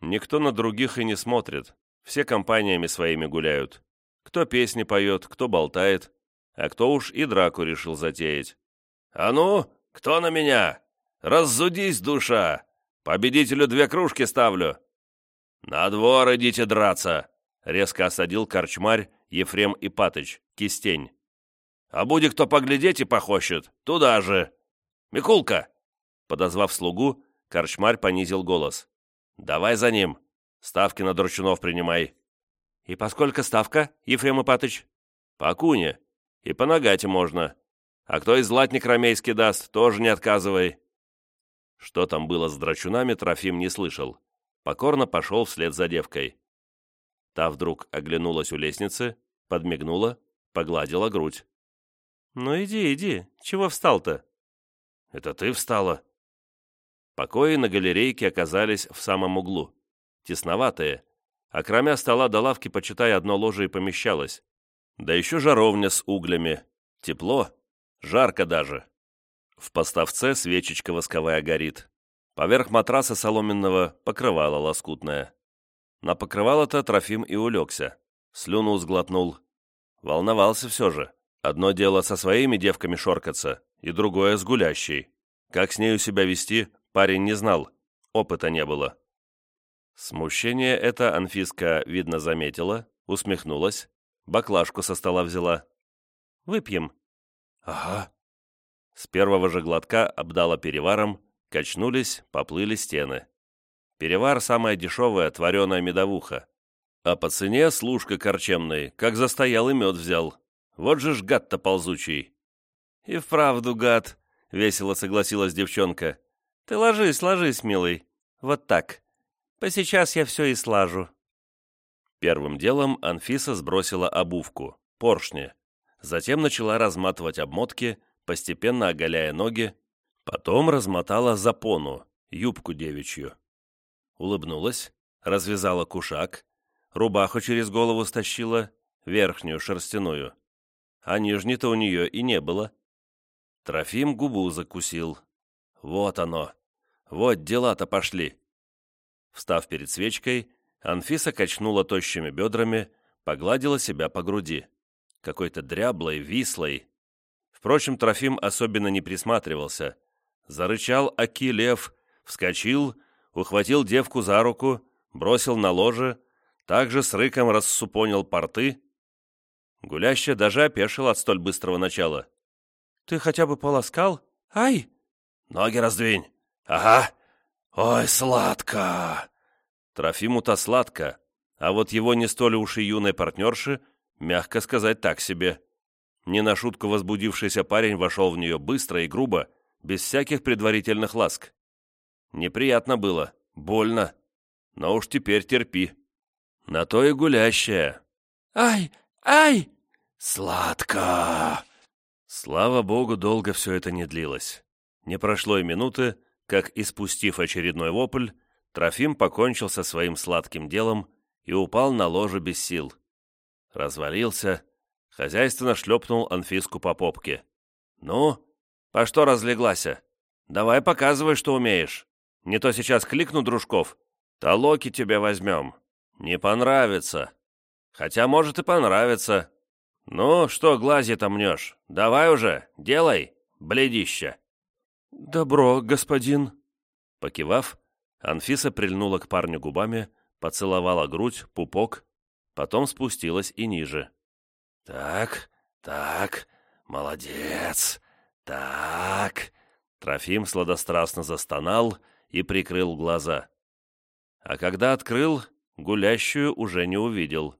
Никто на других и не смотрит, все компаниями своими гуляют. Кто песни поет, кто болтает, а кто уж и драку решил затеять. «А ну, кто на меня? Раззудись, душа! Победителю две кружки ставлю!» «На двор идите драться!» резко осадил корчмарь Ефрем Ипатыч, кистень. «А будет кто поглядеть и похощет, туда же! Микулка!» Подозвав слугу, корчмарь понизил голос. «Давай за ним! Ставки на Дорчунов принимай». «И поскольку ставка, Ефрем Ипатыч?» «По куне. И по нагате можно. А кто из златник ромейский даст, тоже не отказывай». Что там было с драчунами, Трофим не слышал. Покорно пошел вслед за девкой. Та вдруг оглянулась у лестницы, подмигнула, погладила грудь. «Ну иди, иди, чего встал-то?» «Это ты встала?» Покои на галерейке оказались в самом углу. Тесноватые, а кроме стола до лавки, почитай, одно ложе и помещалось. Да еще жаровня с углями. Тепло, жарко даже. В поставце свечечка восковая горит. Поверх матраса соломенного покрывало лоскутное. На покрывало-то Трофим и улегся. Слюну сглотнул. Волновался все же. Одно дело со своими девками шоркаться, и другое с гулящей. Как с нею себя вести, парень не знал. Опыта не было. Смущение это Анфиска, видно, заметила, усмехнулась, баклажку со стола взяла. «Выпьем». «Ага». С первого же глотка обдала переваром, качнулись, поплыли стены. Перевар самая дешевая, твареная медовуха. А по цене служка корчемной, как застоял и мед взял. Вот же ж гад-то ползучий. «И вправду гад», — весело согласилась девчонка. «Ты ложись, ложись, милый. Вот так. Посейчас я все и слажу». Первым делом Анфиса сбросила обувку, поршни. Затем начала разматывать обмотки, постепенно оголяя ноги. Потом размотала запону, юбку девичью. Улыбнулась, развязала кушак, рубаху через голову стащила, верхнюю, шерстяную. А нижней-то у нее и не было. Трофим губу закусил. Вот оно. Вот дела-то пошли. Встав перед свечкой, Анфиса качнула тощими бедрами, погладила себя по груди. Какой-то дряблой, вислой. Впрочем, Трофим особенно не присматривался. Зарычал Аки лев, вскочил, ухватил девку за руку, бросил на ложе, также с рыком рассупонил порты. Гулящая даже опешила от столь быстрого начала. «Ты хотя бы полоскал? Ай!» «Ноги раздвинь!» «Ага! Ой, сладко!» Трофиму-то сладко, а вот его не столь уж и юной партнерши, мягко сказать, так себе. Не на шутку возбудившийся парень вошел в нее быстро и грубо, без всяких предварительных ласк. Неприятно было, больно, но уж теперь терпи. На то и гулящая. «Ай! Ай!» «Сладко!» Слава богу, долго все это не длилось. Не прошло и минуты, как, испустив очередной вопль, Трофим покончил со своим сладким делом и упал на ложе без сил. Развалился, хозяйственно шлепнул Анфиску по попке. «Ну, по что разлеглася? Давай показывай, что умеешь. Не то сейчас кликну дружков. Толоки тебе возьмем. Не понравится. Хотя, может, и понравится. Ну, что глази-то мнешь? Давай уже, делай, бледище». «Добро, господин». Покивав, Анфиса прильнула к парню губами, поцеловала грудь, пупок, потом спустилась и ниже. «Так, так, молодец, так...» Трофим сладострастно застонал и прикрыл глаза. А когда открыл, гулящую уже не увидел.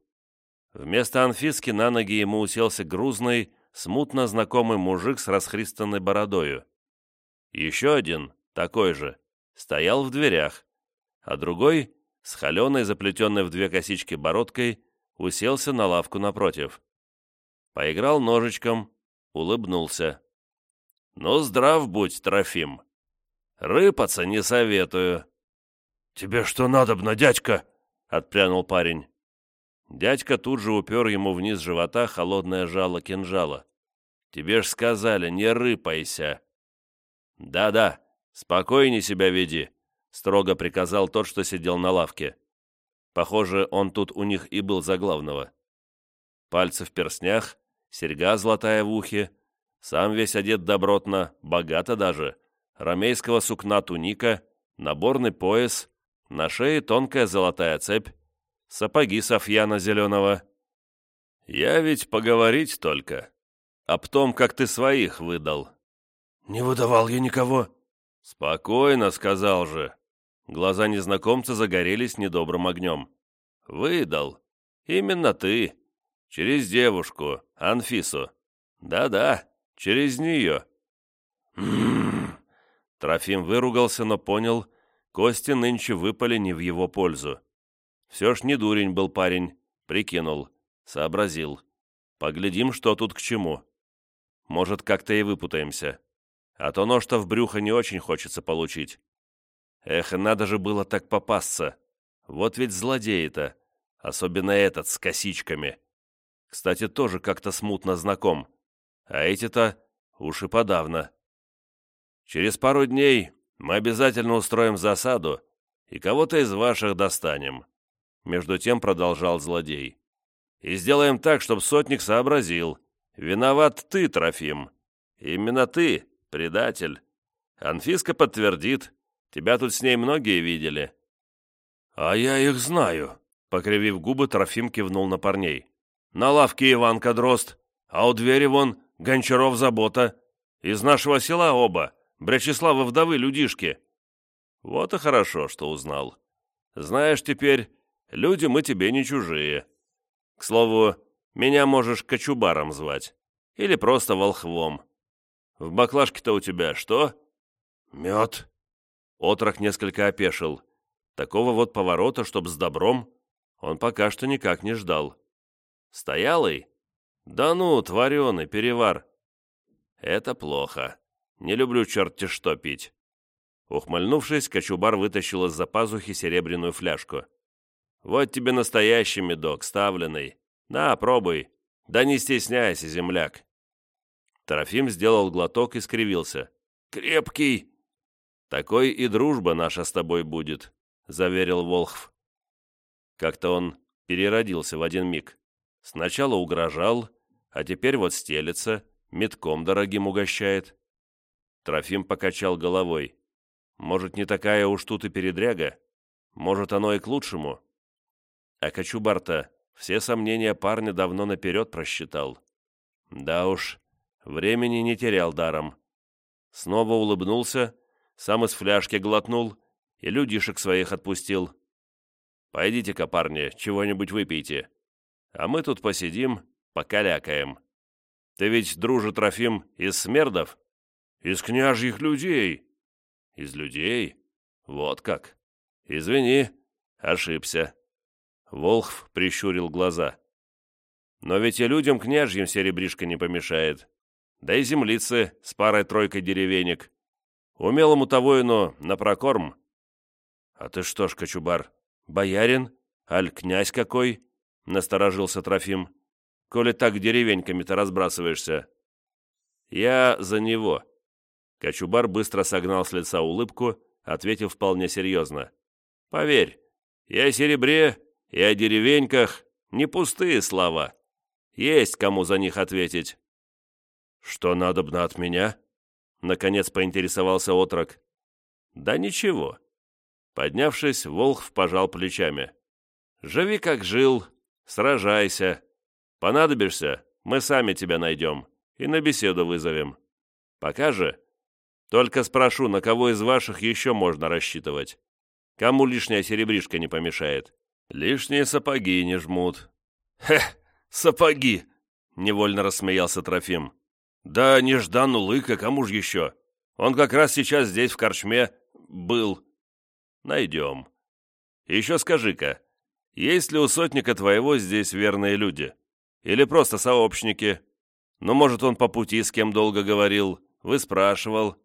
Вместо Анфиски на ноги ему уселся грузный, смутно знакомый мужик с расхристанной бородою. Еще один, такой же, стоял в дверях, а другой, с холеной, заплетенной в две косички бородкой, уселся на лавку напротив. Поиграл ножичком, улыбнулся. «Ну, здрав будь, Трофим. Рыпаться не советую». «Тебе что надобно, дядька?» — отпрянул парень. Дядька тут же упер ему вниз живота холодное жало кинжала. «Тебе ж сказали, не рыпайся!» «Да-да, спокойней себя веди», — строго приказал тот, что сидел на лавке. Похоже, он тут у них и был за главного. Пальцы в перстнях, серьга золотая в ухе, сам весь одет добротно, богато даже, ромейского сукна туника, наборный пояс, на шее тонкая золотая цепь, сапоги софьяна зеленого. Я ведь поговорить только. Об том, как ты своих выдал, «Не выдавал я никого». «Спокойно», — сказал же. Глаза незнакомца загорелись недобрым огнем. «Выдал. Именно ты. Через девушку, Анфису. Да-да, через нее». Трофим выругался, но понял, кости нынче выпали не в его пользу. Все ж не дурень был парень, прикинул, сообразил. Поглядим, что тут к чему. Может, как-то и выпутаемся. А то нож-то в брюхо не очень хочется получить. Эх, надо же было так попасться. Вот ведь злодеи-то. Особенно этот с косичками. Кстати, тоже как-то смутно знаком. А эти-то уж и подавно. Через пару дней мы обязательно устроим засаду и кого-то из ваших достанем. Между тем продолжал злодей. И сделаем так, чтобы сотник сообразил. Виноват ты, Трофим. Именно ты, предатель. Анфиска подтвердит. Тебя тут с ней многие видели. А я их знаю, покривив губы, Трофим кивнул на парней. На лавке Иванка Дрозд, а у двери вон Гончаров Забота. Из нашего села оба, Брячеслава вдовы людишки. Вот и хорошо, что узнал. Знаешь теперь, люди мы тебе не чужие. К слову, меня можешь кочубаром звать. Или просто волхвом. В баклажке-то у тебя что? Мед. Отрок несколько опешил. Такого вот поворота, чтоб с добром, он пока что никак не ждал. Стоялый? Да ну, твареный, перевар. Это плохо. Не люблю черти что пить. Ухмыльнувшись, Кочубар вытащил из-за пазухи серебряную фляжку. «Вот тебе настоящий медок, ставленный. На, пробуй. Да не стесняйся, земляк». Трофим сделал глоток и скривился. «Крепкий!» «Такой и дружба наша с тобой будет», — заверил Волхв. Как-то он переродился в один миг. Сначала угрожал, а теперь вот стелется, метком дорогим угощает. Трофим покачал головой. Может, не такая уж тут и передряга? Может, оно и к лучшему? А Кочубарта все сомнения парня давно наперед просчитал. Да уж, времени не терял даром. Снова улыбнулся, сам из фляжки глотнул и людишек своих отпустил. «Пойдите-ка, парни, чего-нибудь выпейте. А мы тут посидим, покалякаем. Ты ведь, друже Трофим, из смердов?» «Из княжьих людей». «Из людей? Вот как. Извини, ошибся». Волхв прищурил глаза. «Но ведь и людям княжьим серебришка не помешает. Да и землицы с парой-тройкой деревенек. Умелому-то воину на прокорм». «А ты что ж, Кочубар, боярин? Аль князь какой?» — насторожился Трофим. «Коли так деревеньками-то разбрасываешься». «Я за него», Кочубар быстро согнал с лица улыбку, ответил вполне серьезно. «Поверь, и о серебре, и о деревеньках не пустые слова. Есть кому за них ответить». «Что надобно от меня?» Наконец поинтересовался отрок. «Да ничего». Поднявшись, Волхв пожал плечами. «Живи, как жил, сражайся. Понадобишься, мы сами тебя найдем и на беседу вызовем. Пока же только спрошу, на кого из ваших еще можно рассчитывать? Кому лишняя серебришка не помешает? Лишние сапоги не жмут». «Хе, сапоги!» — невольно рассмеялся Трофим. «Да неждан лыка, кому ж еще? Он как раз сейчас здесь, в корчме, был. Найдем. Еще скажи-ка, есть ли у сотника твоего здесь верные люди? Или просто сообщники? Ну, может, он по пути с кем долго говорил, выспрашивал,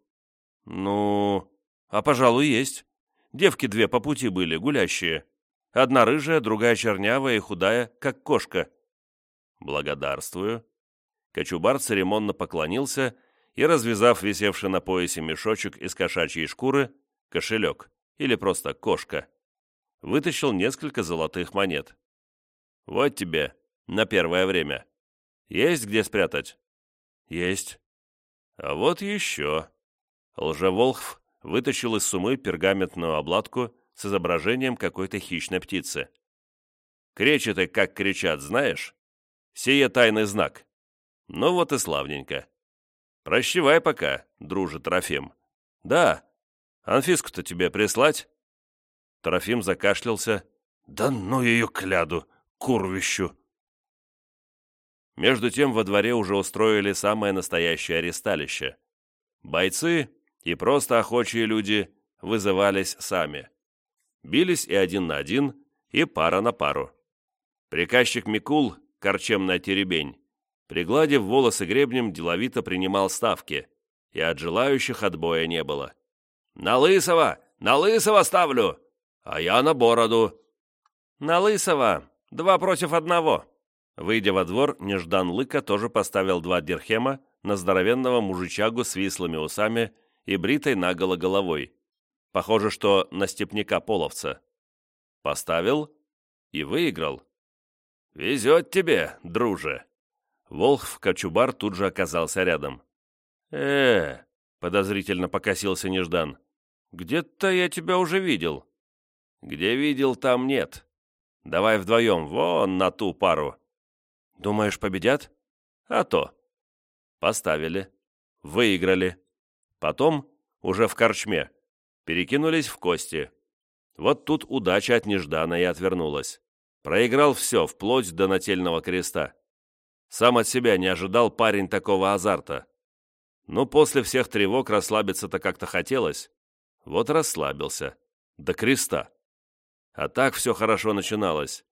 «Ну, а, пожалуй, есть. Девки две по пути были, гулящие. Одна рыжая, другая чернявая и худая, как кошка». «Благодарствую». Кочубар церемонно поклонился и, развязав висевший на поясе мешочек из кошачьей шкуры, кошелек, или просто кошка, вытащил несколько золотых монет. «Вот тебе, на первое время. Есть где спрятать?» «Есть». «А вот еще». Лжеволхв вытащил из сумы пергаментную обладку с изображением какой-то хищной птицы. Кречеты, как кричат, знаешь? Сие тайный знак. Ну вот и славненько. Прощевай пока, друже Трофим. Да, Анфиску-то тебе прислать? Трофим закашлялся. «Да ну ее кляду, курвищу!» Между тем во дворе уже устроили самое настоящее аресталище. Бойцы и просто охочие люди вызывались сами. Бились и один на один, и пара на пару. Приказчик Микул, корчемная теребень, пригладив волосы гребнем, деловито принимал ставки, и от желающих отбоя не было. «На Лысого! На Лысого ставлю! А я на Бороду!» «На Лысого! Два против одного!» Выйдя во двор, Неждан Лыка тоже поставил два дирхема на здоровенного мужичагу с вислыми усами и бритой наголо головой. Похоже, что на степняка половца. Поставил и выиграл. «Везет тебе, друже!» Волхв Кочубар тут же оказался рядом. э подозрительно покосился Неждан. «Где-то я тебя уже видел». «Где видел, там нет. Давай вдвоем, вон на ту пару». «Думаешь, победят?» «А то». Поставили. Выиграли. Потом, уже в корчме, перекинулись в кости. Вот тут удача от неждана и отвернулась. Проиграл все, вплоть до нательного креста. Сам от себя не ожидал парень такого азарта. Но после всех тревог расслабиться-то как-то хотелось. Вот расслабился. До креста. А так все хорошо начиналось.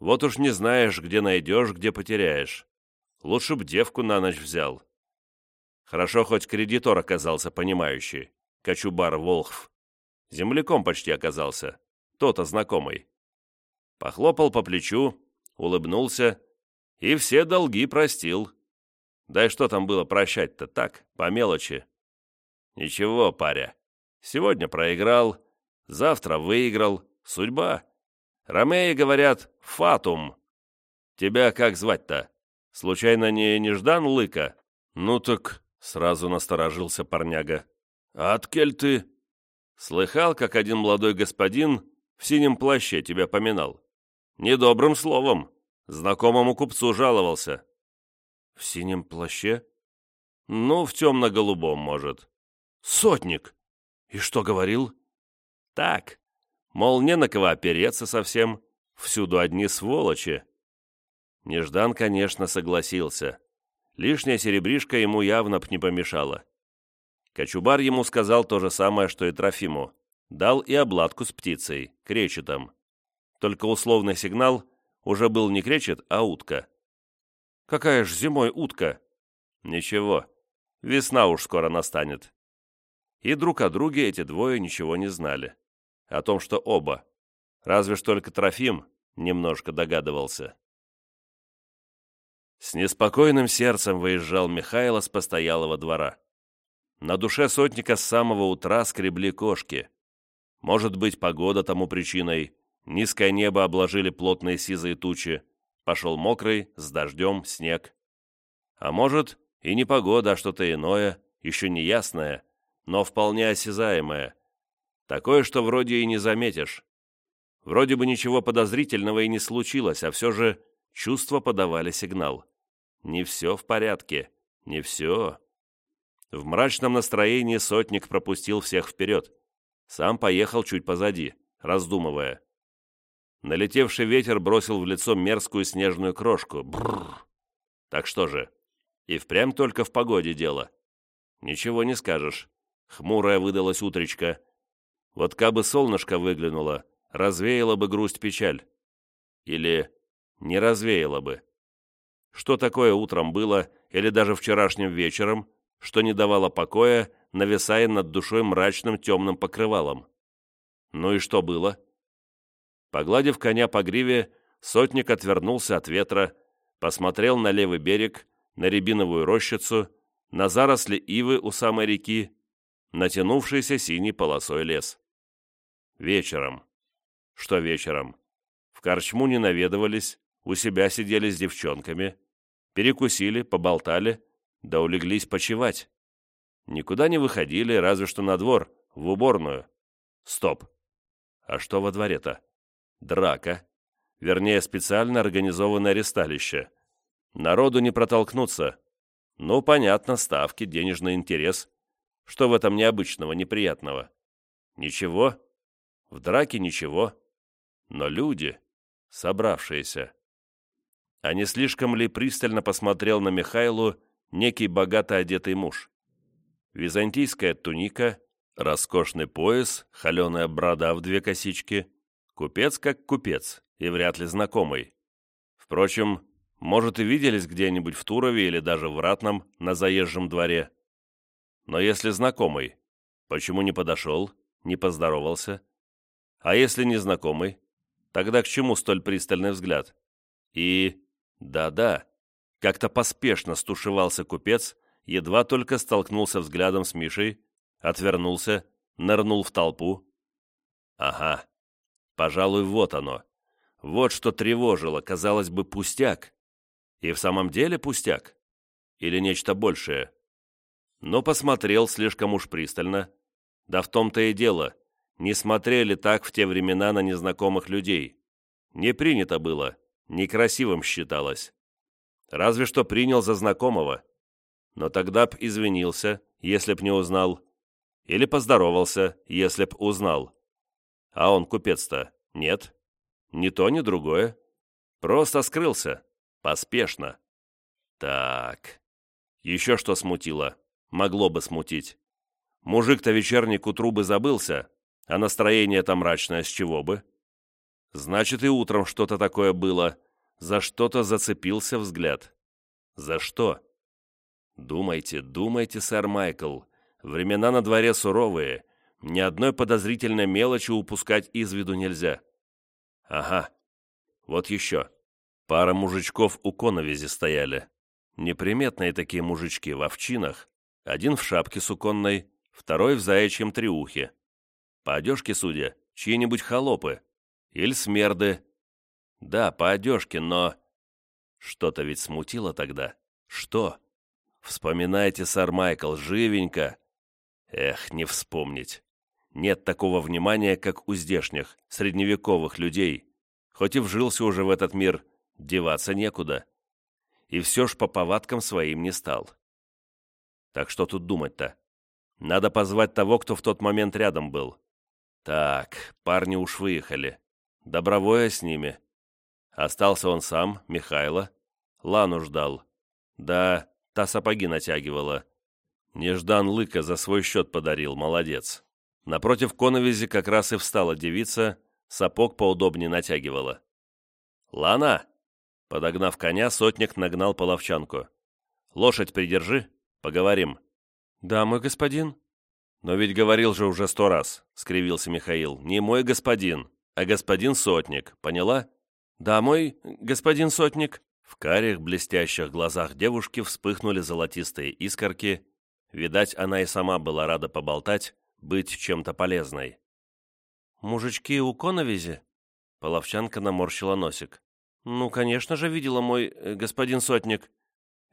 Вот уж не знаешь, где найдешь, где потеряешь. Лучше б девку на ночь взял. Хорошо, хоть кредитор оказался понимающий. Кочубар Волхв. Земляком почти оказался. То-то знакомый. Похлопал по плечу, улыбнулся и все долги простил. Да и что там было прощать-то так, по мелочи? Ничего, паря. Сегодня проиграл, завтра выиграл. Судьба. Ромеи говорят «фатум». Тебя как звать-то? Случайно не Неждан Лыка? Ну так, сразу насторожился парняга. Откель ты? Слыхал, как один молодой господин в синем плаще тебя поминал? Недобрым словом. Знакомому купцу жаловался. В синем плаще? Ну, в темно-голубом, может. Сотник. И что говорил? Так. Мол, не на кого опереться совсем. Всюду одни сволочи. Неждан, конечно, согласился. Лишняя серебришка ему явно б не помешала. Кочубар ему сказал то же самое, что и Трофиму. Дал и обладку с птицей, кречетом. Только условный сигнал уже был не кречет, а утка. «Какая ж зимой утка?» «Ничего, весна уж скоро настанет». И друг о друге эти двое ничего не знали. О том, что оба. Разве ж только Трофим немножко догадывался. С неспокойным сердцем выезжал Михайло с постоялого двора. На душе сотника с самого утра скребли кошки. Может быть, погода тому причиной, Низкое небо обложили плотные сизые тучи. Пошел мокрый, с дождем, снег. А может, и не погода, а что-то иное, еще не ясное, но вполне осязаемое. Такое, что вроде и не заметишь. Вроде бы ничего подозрительного и не случилось, а все же чувства подавали сигнал. Не все в порядке, не все. В мрачном настроении сотник пропустил всех вперед. Сам поехал чуть позади, раздумывая. Налетевший ветер бросил в лицо мерзкую снежную крошку. Бррр. Так что же, и впрямь только в погоде дело. Ничего не скажешь. Хмурая выдалась утречка. Вот кабы солнышко выглянуло, развеяло бы грусть-печаль. Или не развеяло бы. Что такое утром было, или даже вчерашним вечером, что не давало покоя, нависая над душой мрачным темным покрывалом? Ну и что было? Погладив коня по гриве, сотник отвернулся от ветра, посмотрел на левый берег, на рябиновую рощицу, на заросли ивы у самой реки, натянувшийся синей полосой лес. Вечером. Что вечером? В корчму не наведывались, у себя сидели с девчонками, перекусили, поболтали, да улеглись почевать. Никуда не выходили, разве что на двор, в уборную. Стоп. А что во дворе-то? Драка. Вернее, специально организованное аресталище. Народу не протолкнуться. Ну, понятно, ставки, денежный интерес. Что в этом необычного, неприятного? Ничего? В драке ничего. Но люди, собравшиеся... А не слишком ли пристально посмотрел на Михайлу некий богато одетый муж? Византийская туника, роскошный пояс, холеная борода в две косички, купец как купец и вряд ли знакомый. Впрочем, может и виделись где-нибудь в Турове или даже в Ратном на заезжем дворе. Но если знакомый, почему не подошел, не поздоровался? А если не знакомый, тогда к чему столь пристальный взгляд? И да-да, как-то поспешно стушевался купец, едва только столкнулся взглядом с Мишей, отвернулся, нырнул в толпу. Ага, пожалуй, вот оно. Вот что тревожило, казалось бы, пустяк. И в самом деле пустяк? Или нечто большее? Но посмотрел слишком уж пристально. Да в том-то и дело, не смотрели так в те времена на незнакомых людей. Не принято было некрасивым считалось. Разве что принял за знакомого. Но тогда б извинился, если б не узнал. Или поздоровался, если б узнал. А он, купец-то, нет. Ни то, ни другое. Просто скрылся. Поспешно. Так. Еще что смутило. Могло бы смутить. Мужик-то вечерний к утру бы забылся, а настроение-то мрачное, с чего бы? Значит, и утром что-то такое было. За что-то зацепился взгляд. За что? Думайте, думайте, сэр Майкл. Времена на дворе суровые. Ни одной подозрительной мелочи упускать из виду нельзя. Ага. Вот еще. Пара мужичков у коновизи стояли. Неприметные такие мужички в овчинах. Один в шапке суконной, второй в заячьем триухе. По одежке, судя, чьи-нибудь холопы. Или смерды. Да, по одежке, но... Что-то ведь смутило тогда. Что? Вспоминайте, сэр Майкл, живенько. Эх, не вспомнить. Нет такого внимания, как у здешних, средневековых людей. Хоть и вжился уже в этот мир, деваться некуда. И все ж по повадкам своим не стал. Так что тут думать-то? Надо позвать того, кто в тот момент рядом был. Так, парни уж выехали. Добровое с ними. Остался он сам, Михайло. Лану ждал. Да, та сапоги натягивала. Неждан Лыка за свой счет подарил, молодец. Напротив коновизи как раз и встала девица, сапог поудобнее натягивала. «Лана!» Подогнав коня, сотник нагнал половчанку. «Лошадь придержи, поговорим». «Да, мой господин». «Но ведь говорил же уже сто раз», — скривился Михаил. «Не мой господин, а господин Сотник, поняла?» «Да, мой господин Сотник». В карих блестящих глазах девушки вспыхнули золотистые искорки. Видать, она и сама была рада поболтать, быть чем-то полезной. «Мужички у коновизи?» Половчанка наморщила носик. «Ну, конечно же, видела мой э, господин Сотник.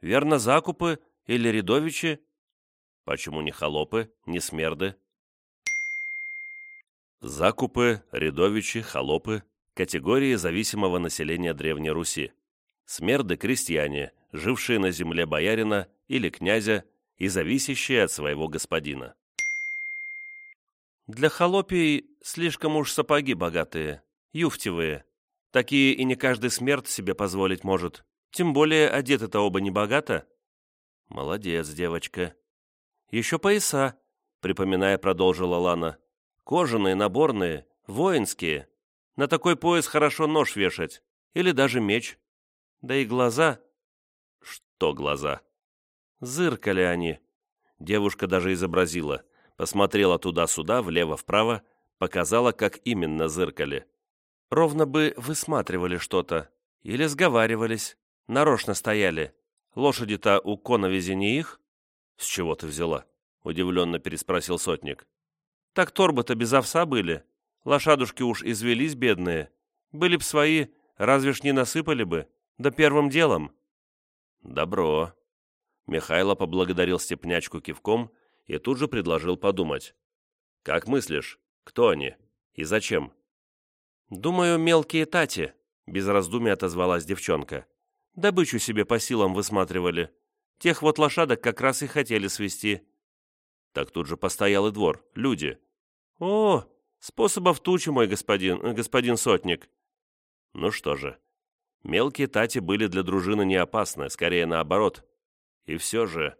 Верно, закупы или рядовичи?» «Почему не холопы, не смерды?» Закупы, рядовичи, холопы – категории зависимого населения Древней Руси. Смерды – крестьяне, жившие на земле боярина или князя и зависящие от своего господина. Для холопий слишком уж сапоги богатые, юфтевые. Такие и не каждый смерть себе позволить может. Тем более одеты-то оба не богато. Молодец, девочка. Еще пояса, припоминая, продолжила Лана. Кожаные, наборные, воинские. На такой пояс хорошо нож вешать. Или даже меч. Да и глаза... Что глаза? Зыркали они. Девушка даже изобразила. Посмотрела туда-сюда, влево-вправо, показала, как именно зыркали. Ровно бы высматривали что-то. Или сговаривались. Нарочно стояли. Лошади-то у коновизи не их? С чего ты взяла? Удивленно переспросил сотник. Так торбы-то без овса были. Лошадушки уж извелись бедные. Были б свои, разве ж не насыпали бы. Да первым делом. Добро. Михайло поблагодарил степнячку кивком и тут же предложил подумать. Как мыслишь, кто они и зачем? Думаю, мелкие тати, без раздумий отозвалась девчонка. Добычу себе по силам высматривали. Тех вот лошадок как раз и хотели свести. Так тут же постоялый двор, люди. «О, Способов тучи, мой господин, э, господин сотник». Ну что же, мелкие тати были для дружины не опасны, скорее наоборот. И все же,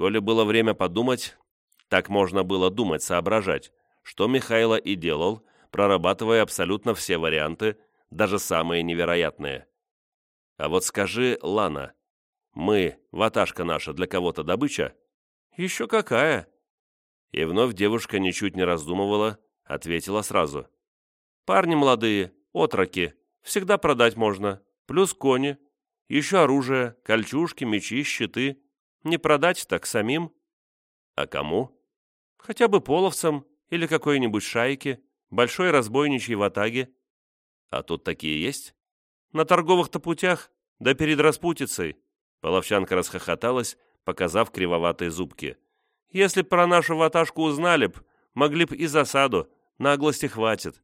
коли было время подумать, так можно было думать, соображать, что Михайло и делал, прорабатывая абсолютно все варианты, даже самые невероятные. А вот скажи, Лана, мы, ваташка наша, для кого-то добыча? Еще какая? И вновь девушка ничуть не раздумывала, ответила сразу. Парни молодые, отроки, всегда продать можно, плюс кони, еще оружие, кольчужки, мечи, щиты. Не продать, так самим. А кому? Хотя бы половцам или какой-нибудь шайке, большой разбойничьей ватаге. А тут такие есть? На торговых-то путях, да перед распутицей. Половчанка расхохоталась, показав кривоватые зубки. Если б про нашу ваташку узнали б, могли б и засаду, наглости хватит.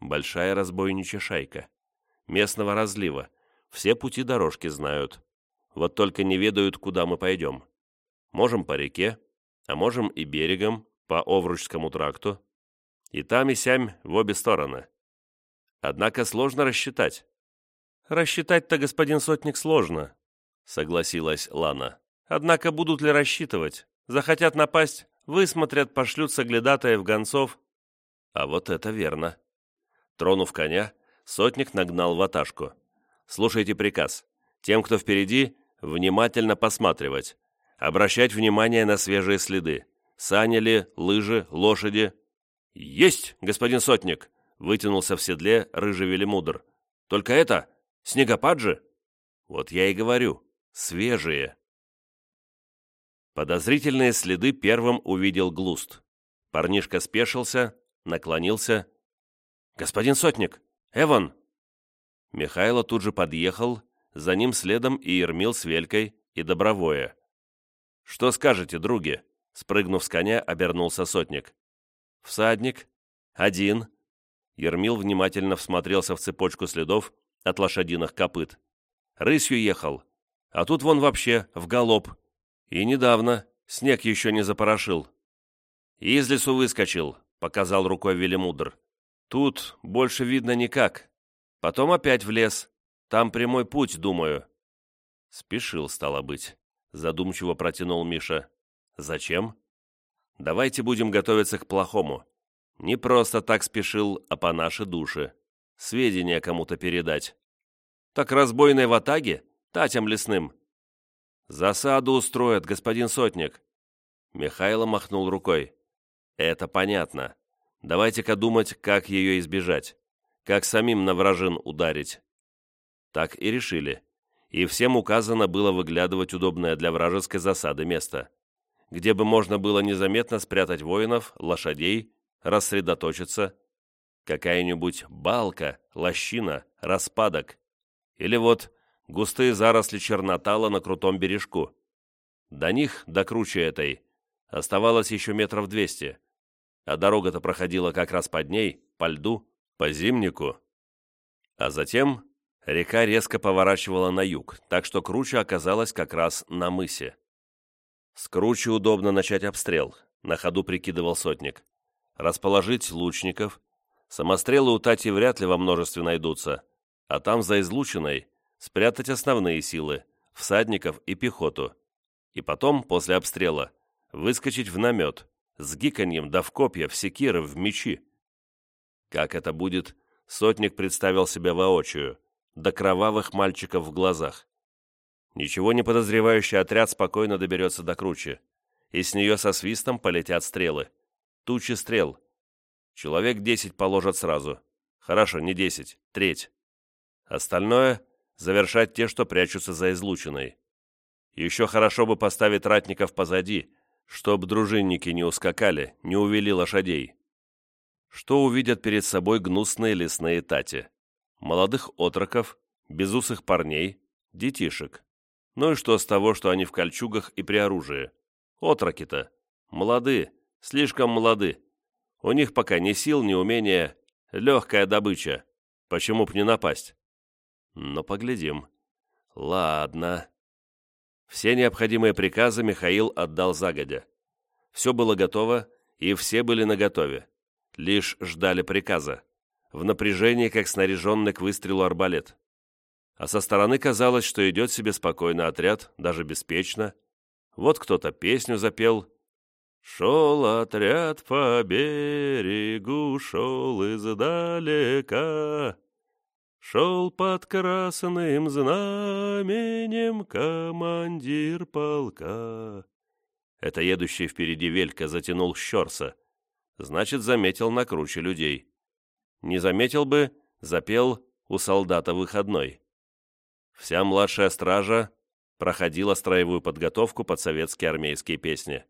Большая разбойничья шайка. Местного разлива. Все пути дорожки знают. Вот только не ведают, куда мы пойдем. Можем по реке, а можем и берегом, по Овручскому тракту. И там, и сям, в обе стороны. Однако сложно рассчитать. «Рассчитать-то, господин сотник, сложно», — согласилась Лана. «Однако будут ли рассчитывать? Захотят напасть, высмотрят, пошлют соглядатаев гонцов». А вот это верно. Тронув коня, сотник нагнал ваташку. «Слушайте приказ. Тем, кто впереди, внимательно посматривать. Обращать внимание на свежие следы. Сани ли, лыжи, лошади?» «Есть, господин сотник!» — вытянулся в седле рыжий велимудр. «Только это, снегопад же!» «Вот я и говорю, свежие!» Подозрительные следы первым увидел Глуст. Парнишка спешился, наклонился. «Господин сотник! Эван!» Михайло тут же подъехал, за ним следом и Ермил с Велькой, и Добровое. «Что скажете, други?» Спрыгнув с коня, обернулся сотник. «Всадник? Один?» Ермил внимательно всмотрелся в цепочку следов от лошадиных копыт. «Рысью ехал. А тут вон вообще, в галоп. И недавно, снег еще не запорошил. «Из лесу выскочил», — показал рукой Велимудр. «Тут больше видно никак. Потом опять в лес. Там прямой путь, думаю». Спешил, стало быть. Задумчиво протянул Миша. «Зачем?» «Давайте будем готовиться к плохому. Не просто так спешил, а по нашей душе. Сведения кому-то передать». «Так разбойной в Атаге? Татям лесным?» «Засаду устроят, господин сотник!» Михайло махнул рукой. «Это понятно. Давайте-ка думать, как ее избежать. Как самим на вражин ударить». Так и решили. И всем указано было выглядывать удобное для вражеской засады место, где бы можно было незаметно спрятать воинов, лошадей, рассредоточиться. Какая-нибудь балка, лощина, распадок. Или вот густые заросли чернотала на крутом бережку. До них, до круче этой, оставалось еще метров двести, а дорога-то проходила как раз под ней, по льду, по зимнику. А затем река резко поворачивала на юг, так что круче оказалась как раз на мысе. С круче удобно начать обстрел, на ходу прикидывал сотник. Расположить лучников. Самострелы у Тати вряд ли во множестве найдутся, а там за излучиной спрятать основные силы, всадников и пехоту, и потом, после обстрела, выскочить в намет, с гиканьем да в копья, в секиры, в мечи. Как это будет, сотник представил себя воочию, до кровавых мальчиков в глазах. Ничего не подозревающий отряд спокойно доберется до кручи, и с нее со свистом полетят стрелы. Тучи стрел. Человек десять положат сразу. Хорошо, не десять, треть. Остальное завершать те, что прячутся за излучиной. Еще хорошо бы поставить ратников позади, чтоб дружинники не ускакали, не увели лошадей. Что увидят перед собой гнусные лесные тати? Молодых отроков, безусых парней, детишек. Ну и что с того, что они в кольчугах и при оружии? Отроки-то. Молоды, слишком молоды. У них пока ни сил, ни умения. Легкая добыча. Почему б не напасть? Но поглядим. Ладно. Все необходимые приказы Михаил отдал загодя. Все было готово, и все были наготове. Лишь ждали приказа. В напряжении, как снаряженный к выстрелу арбалет. А со стороны казалось, что идет себе спокойно отряд, даже беспечно. Вот кто-то песню запел. «Шел отряд по берегу, шел издалека, Шел под красным знаменем командир полка». Это едущий впереди Велька затянул щерса. Значит, заметил на круче людей. Не заметил бы, запел у солдата выходной. Вся младшая стража проходила строевую подготовку под советские армейские песни.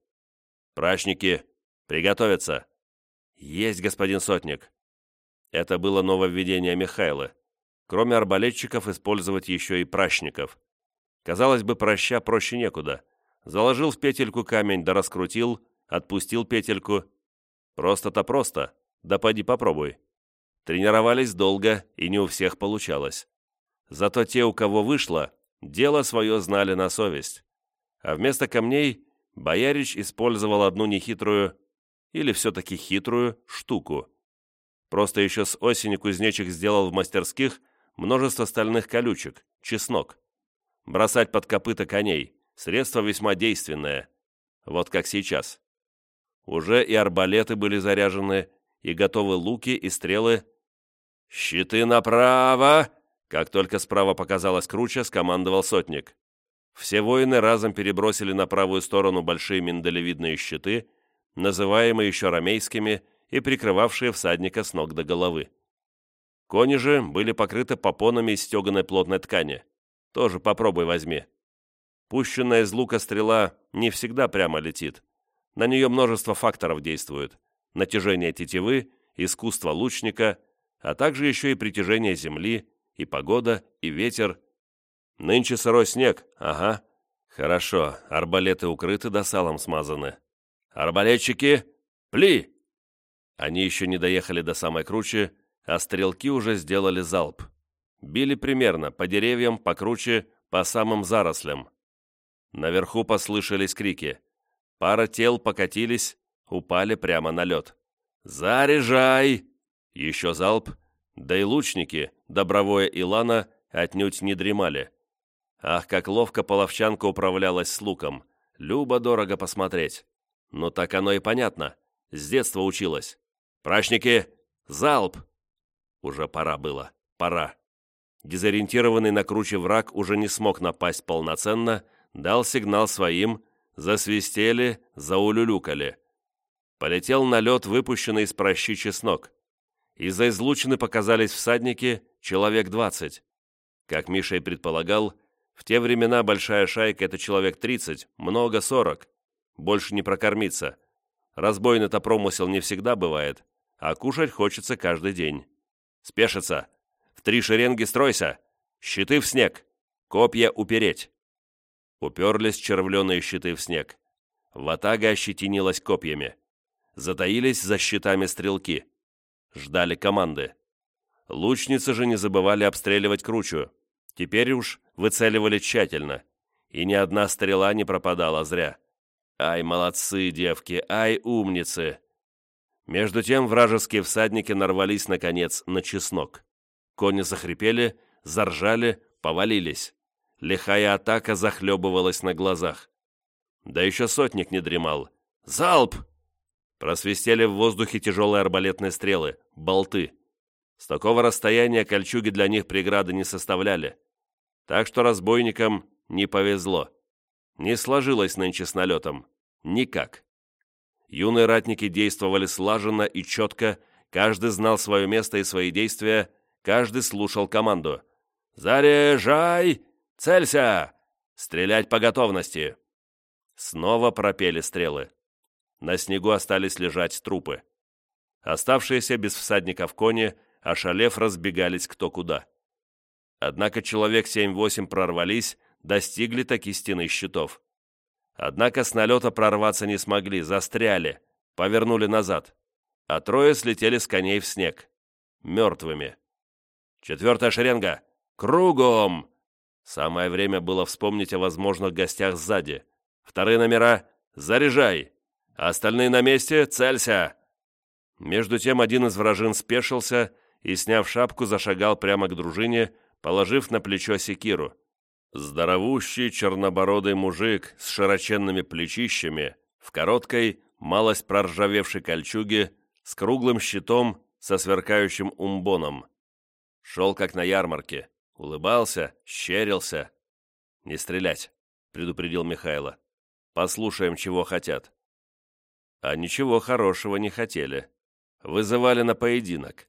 «Прачники, приготовиться!» «Есть, господин сотник!» Это было нововведение Михайла. Кроме арбалетчиков, использовать еще и прачников. Казалось бы, проща проще некуда. Заложил в петельку камень, да раскрутил, отпустил петельку. Просто-то просто, да поди попробуй. Тренировались долго, и не у всех получалось. Зато те, у кого вышло, дело свое знали на совесть. А вместо камней Боярич использовал одну нехитрую, или все-таки хитрую, штуку. Просто еще с осени кузнечик сделал в мастерских множество стальных колючек, чеснок. Бросать под копыта коней, средство весьма действенное. Вот как сейчас. Уже и арбалеты были заряжены, и готовы луки и стрелы. «Щиты направо!» Как только справа показалась круче, скомандовал сотник. Все воины разом перебросили на правую сторону большие миндалевидные щиты, называемые еще рамейскими и прикрывавшие всадника с ног до головы. Кони же были покрыты попонами из стеганой плотной ткани. Тоже попробуй возьми. Пущенная из лука стрела не всегда прямо летит. На нее множество факторов действует. Натяжение тетивы, искусство лучника, а также еще и притяжение земли, и погода, и ветер. Нынче сырой снег, ага. Хорошо, арбалеты укрыты да салом смазаны. Арбалетчики, пли! Они еще не доехали до самой кручи, а стрелки уже сделали залп. Били примерно, по деревьям, по круче, по самым зарослям. Наверху послышались крики. Пара тел покатились, упали прямо на лед. «Заряжай!» Еще залп, да и лучники, Добровое и Лана отнюдь не дремали. Ах, как ловко половчанка управлялась с луком. Любо-дорого посмотреть. Но так оно и понятно. С детства училась. «Прачники! Залп!» Уже пора было. Пора. Дезориентированный на круче враг уже не смог напасть полноценно, дал сигнал своим, засвистели, заулюлюкали. Полетел на лед выпущенный из прощи чеснок. Из-за излучины показались всадники, человек двадцать. Как Миша и предполагал, в те времена большая шайка — это человек тридцать, много сорок. Больше не прокормиться. Разбойный-то промысел не всегда бывает, а кушать хочется каждый день. Спешиться. В три шеренги стройся. Щиты в снег. Копья упереть. Уперлись червленые щиты в снег. Ватага ощетинилась копьями. Затаились за щитами стрелки ждали команды. Лучницы же не забывали обстреливать кручу. Теперь уж выцеливали тщательно. И ни одна стрела не пропадала зря. Ай, молодцы, девки, ай, умницы! Между тем вражеские всадники нарвались, наконец, на чеснок. Кони захрипели, заржали, повалились. Лихая атака захлебывалась на глазах. Да еще сотник не дремал. «Залп!» Просвистели в воздухе тяжелые арбалетные стрелы, болты. С такого расстояния кольчуги для них преграды не составляли. Так что разбойникам не повезло. Не сложилось нынче с налетом. Никак. Юные ратники действовали слаженно и четко, каждый знал свое место и свои действия, каждый слушал команду. «Заряжай! Целься! Стрелять по готовности!» Снова пропели стрелы. На снегу остались лежать трупы. Оставшиеся без всадников кони, ошалев, разбегались кто куда. Однако человек 7-8 прорвались, достигли таки стены щитов. Однако с налета прорваться не смогли, застряли, повернули назад, а трое слетели с коней в снег. Мертвыми. Четвертая шеренга. Кругом! Самое время было вспомнить о возможных гостях сзади. Вторые номера. Заряжай! Остальные на месте, целься!» Между тем один из вражин спешился и, сняв шапку, зашагал прямо к дружине, положив на плечо секиру. Здоровущий чернобородый мужик с широченными плечищами, в короткой, малость проржавевшей кольчуге, с круглым щитом, со сверкающим умбоном. Шел как на ярмарке, улыбался, щерился. «Не стрелять», — предупредил Михайло. «Послушаем, чего хотят». А ничего хорошего не хотели. Вызывали на поединок.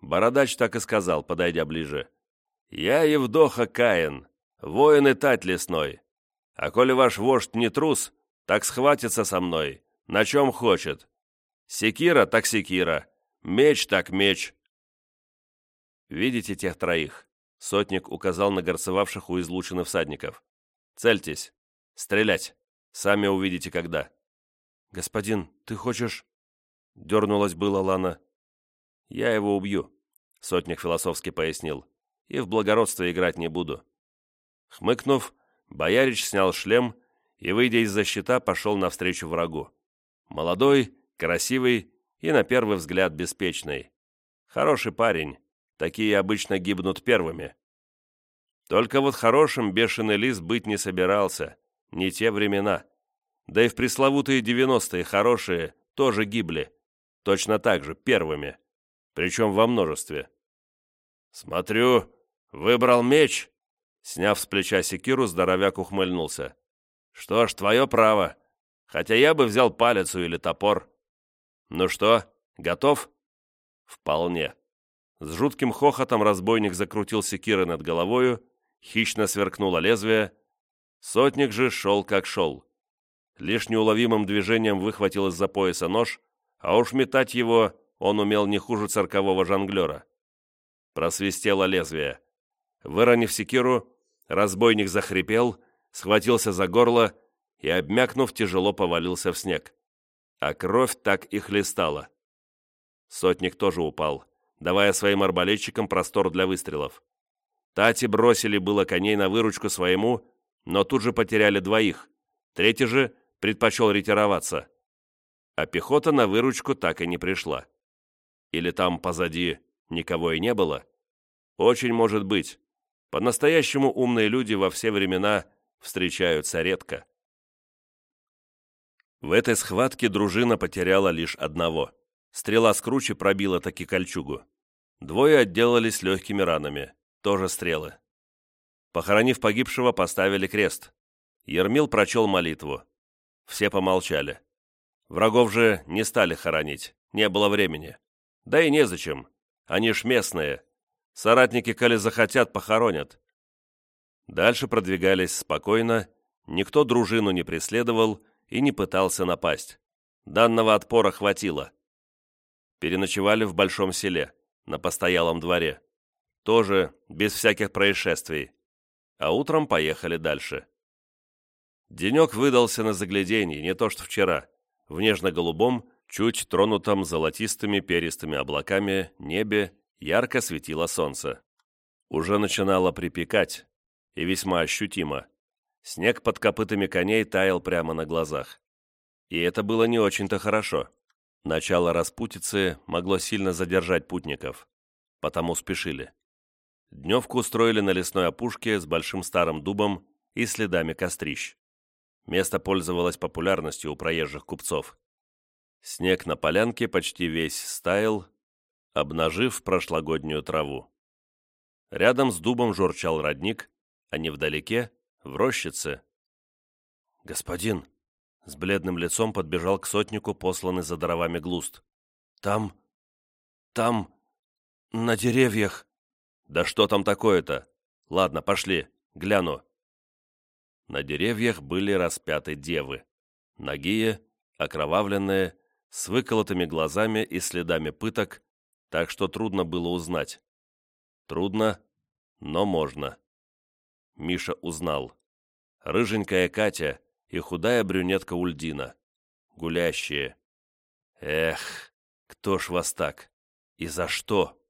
Бородач так и сказал, подойдя ближе. «Я Евдоха Каин, воин и тать лесной. А коли ваш вождь не трус, так схватится со мной, на чем хочет. Секира так секира, меч так меч». «Видите тех троих?» Сотник указал на горцевавших у излученных всадников. «Цельтесь. Стрелять. Сами увидите, когда». «Господин, ты хочешь...» Дернулась было Лана. «Я его убью», — сотник философски пояснил. «И в благородство играть не буду». Хмыкнув, боярич снял шлем и, выйдя из-за щита, пошел навстречу врагу. Молодой, красивый и, на первый взгляд, беспечный. Хороший парень, Такие обычно гибнут первыми. Только вот хорошим бешеный лис быть не собирался. Не те времена. Да и в пресловутые девяностые хорошие тоже гибли. Точно так же, первыми. Причем во множестве. «Смотрю, выбрал меч!» Сняв с плеча секиру, здоровяк ухмыльнулся. «Что ж, твое право. Хотя я бы взял палицу или топор. Ну что, готов?» «Вполне». С жутким хохотом разбойник закрутил секиры над головою, хищно сверкнуло лезвие. Сотник же шел как шел. Лишь неуловимым движением выхватил из-за пояса нож, а уж метать его он умел не хуже циркового жонглера. Просвистело лезвие. Выронив секиру, разбойник захрипел, схватился за горло и, обмякнув, тяжело повалился в снег. А кровь так и хлестала. Сотник тоже упал давая своим арбалетчикам простор для выстрелов. Тати бросили было коней на выручку своему, но тут же потеряли двоих. Третий же предпочел ретироваться. А пехота на выручку так и не пришла. Или там позади никого и не было? Очень может быть. По-настоящему умные люди во все времена встречаются редко. В этой схватке дружина потеряла лишь одного. Стрела с кручи пробила таки кольчугу. Двое отделались легкими ранами, тоже стрелы. Похоронив погибшего, поставили крест. Ермил прочел молитву. Все помолчали. Врагов же не стали хоронить, не было времени. Да и незачем, они ж местные. Соратники, коли захотят, похоронят. Дальше продвигались спокойно, никто дружину не преследовал и не пытался напасть. Данного отпора хватило. Переночевали в большом селе на постоялом дворе. Тоже без всяких происшествий. А утром поехали дальше. Денек выдался на загляденье, не то что вчера. В нежно-голубом, чуть тронутом золотистыми перистыми облаками небе ярко светило солнце. Уже начинало припекать, и весьма ощутимо. Снег под копытами коней таял прямо на глазах. И это было не очень-то хорошо. Начало распутицы могло сильно задержать путников, потому спешили. Дневку устроили на лесной опушке с большим старым дубом и следами кострищ. Место пользовалось популярностью у проезжих купцов. Снег на полянке почти весь стаял, обнажив прошлогоднюю траву. Рядом с дубом журчал родник, а невдалеке, в рощице. «Господин!» С бледным лицом подбежал к сотнику, посланный за дровами глуст. «Там... там... на деревьях...» «Да что там такое-то? Ладно, пошли, гляну». На деревьях были распяты девы. Нагие, окровавленные, с выколотыми глазами и следами пыток, так что трудно было узнать. Трудно, но можно. Миша узнал. Рыженькая Катя, и худая брюнетка Ульдина. Гулящие. Эх, кто ж вас так? И за что?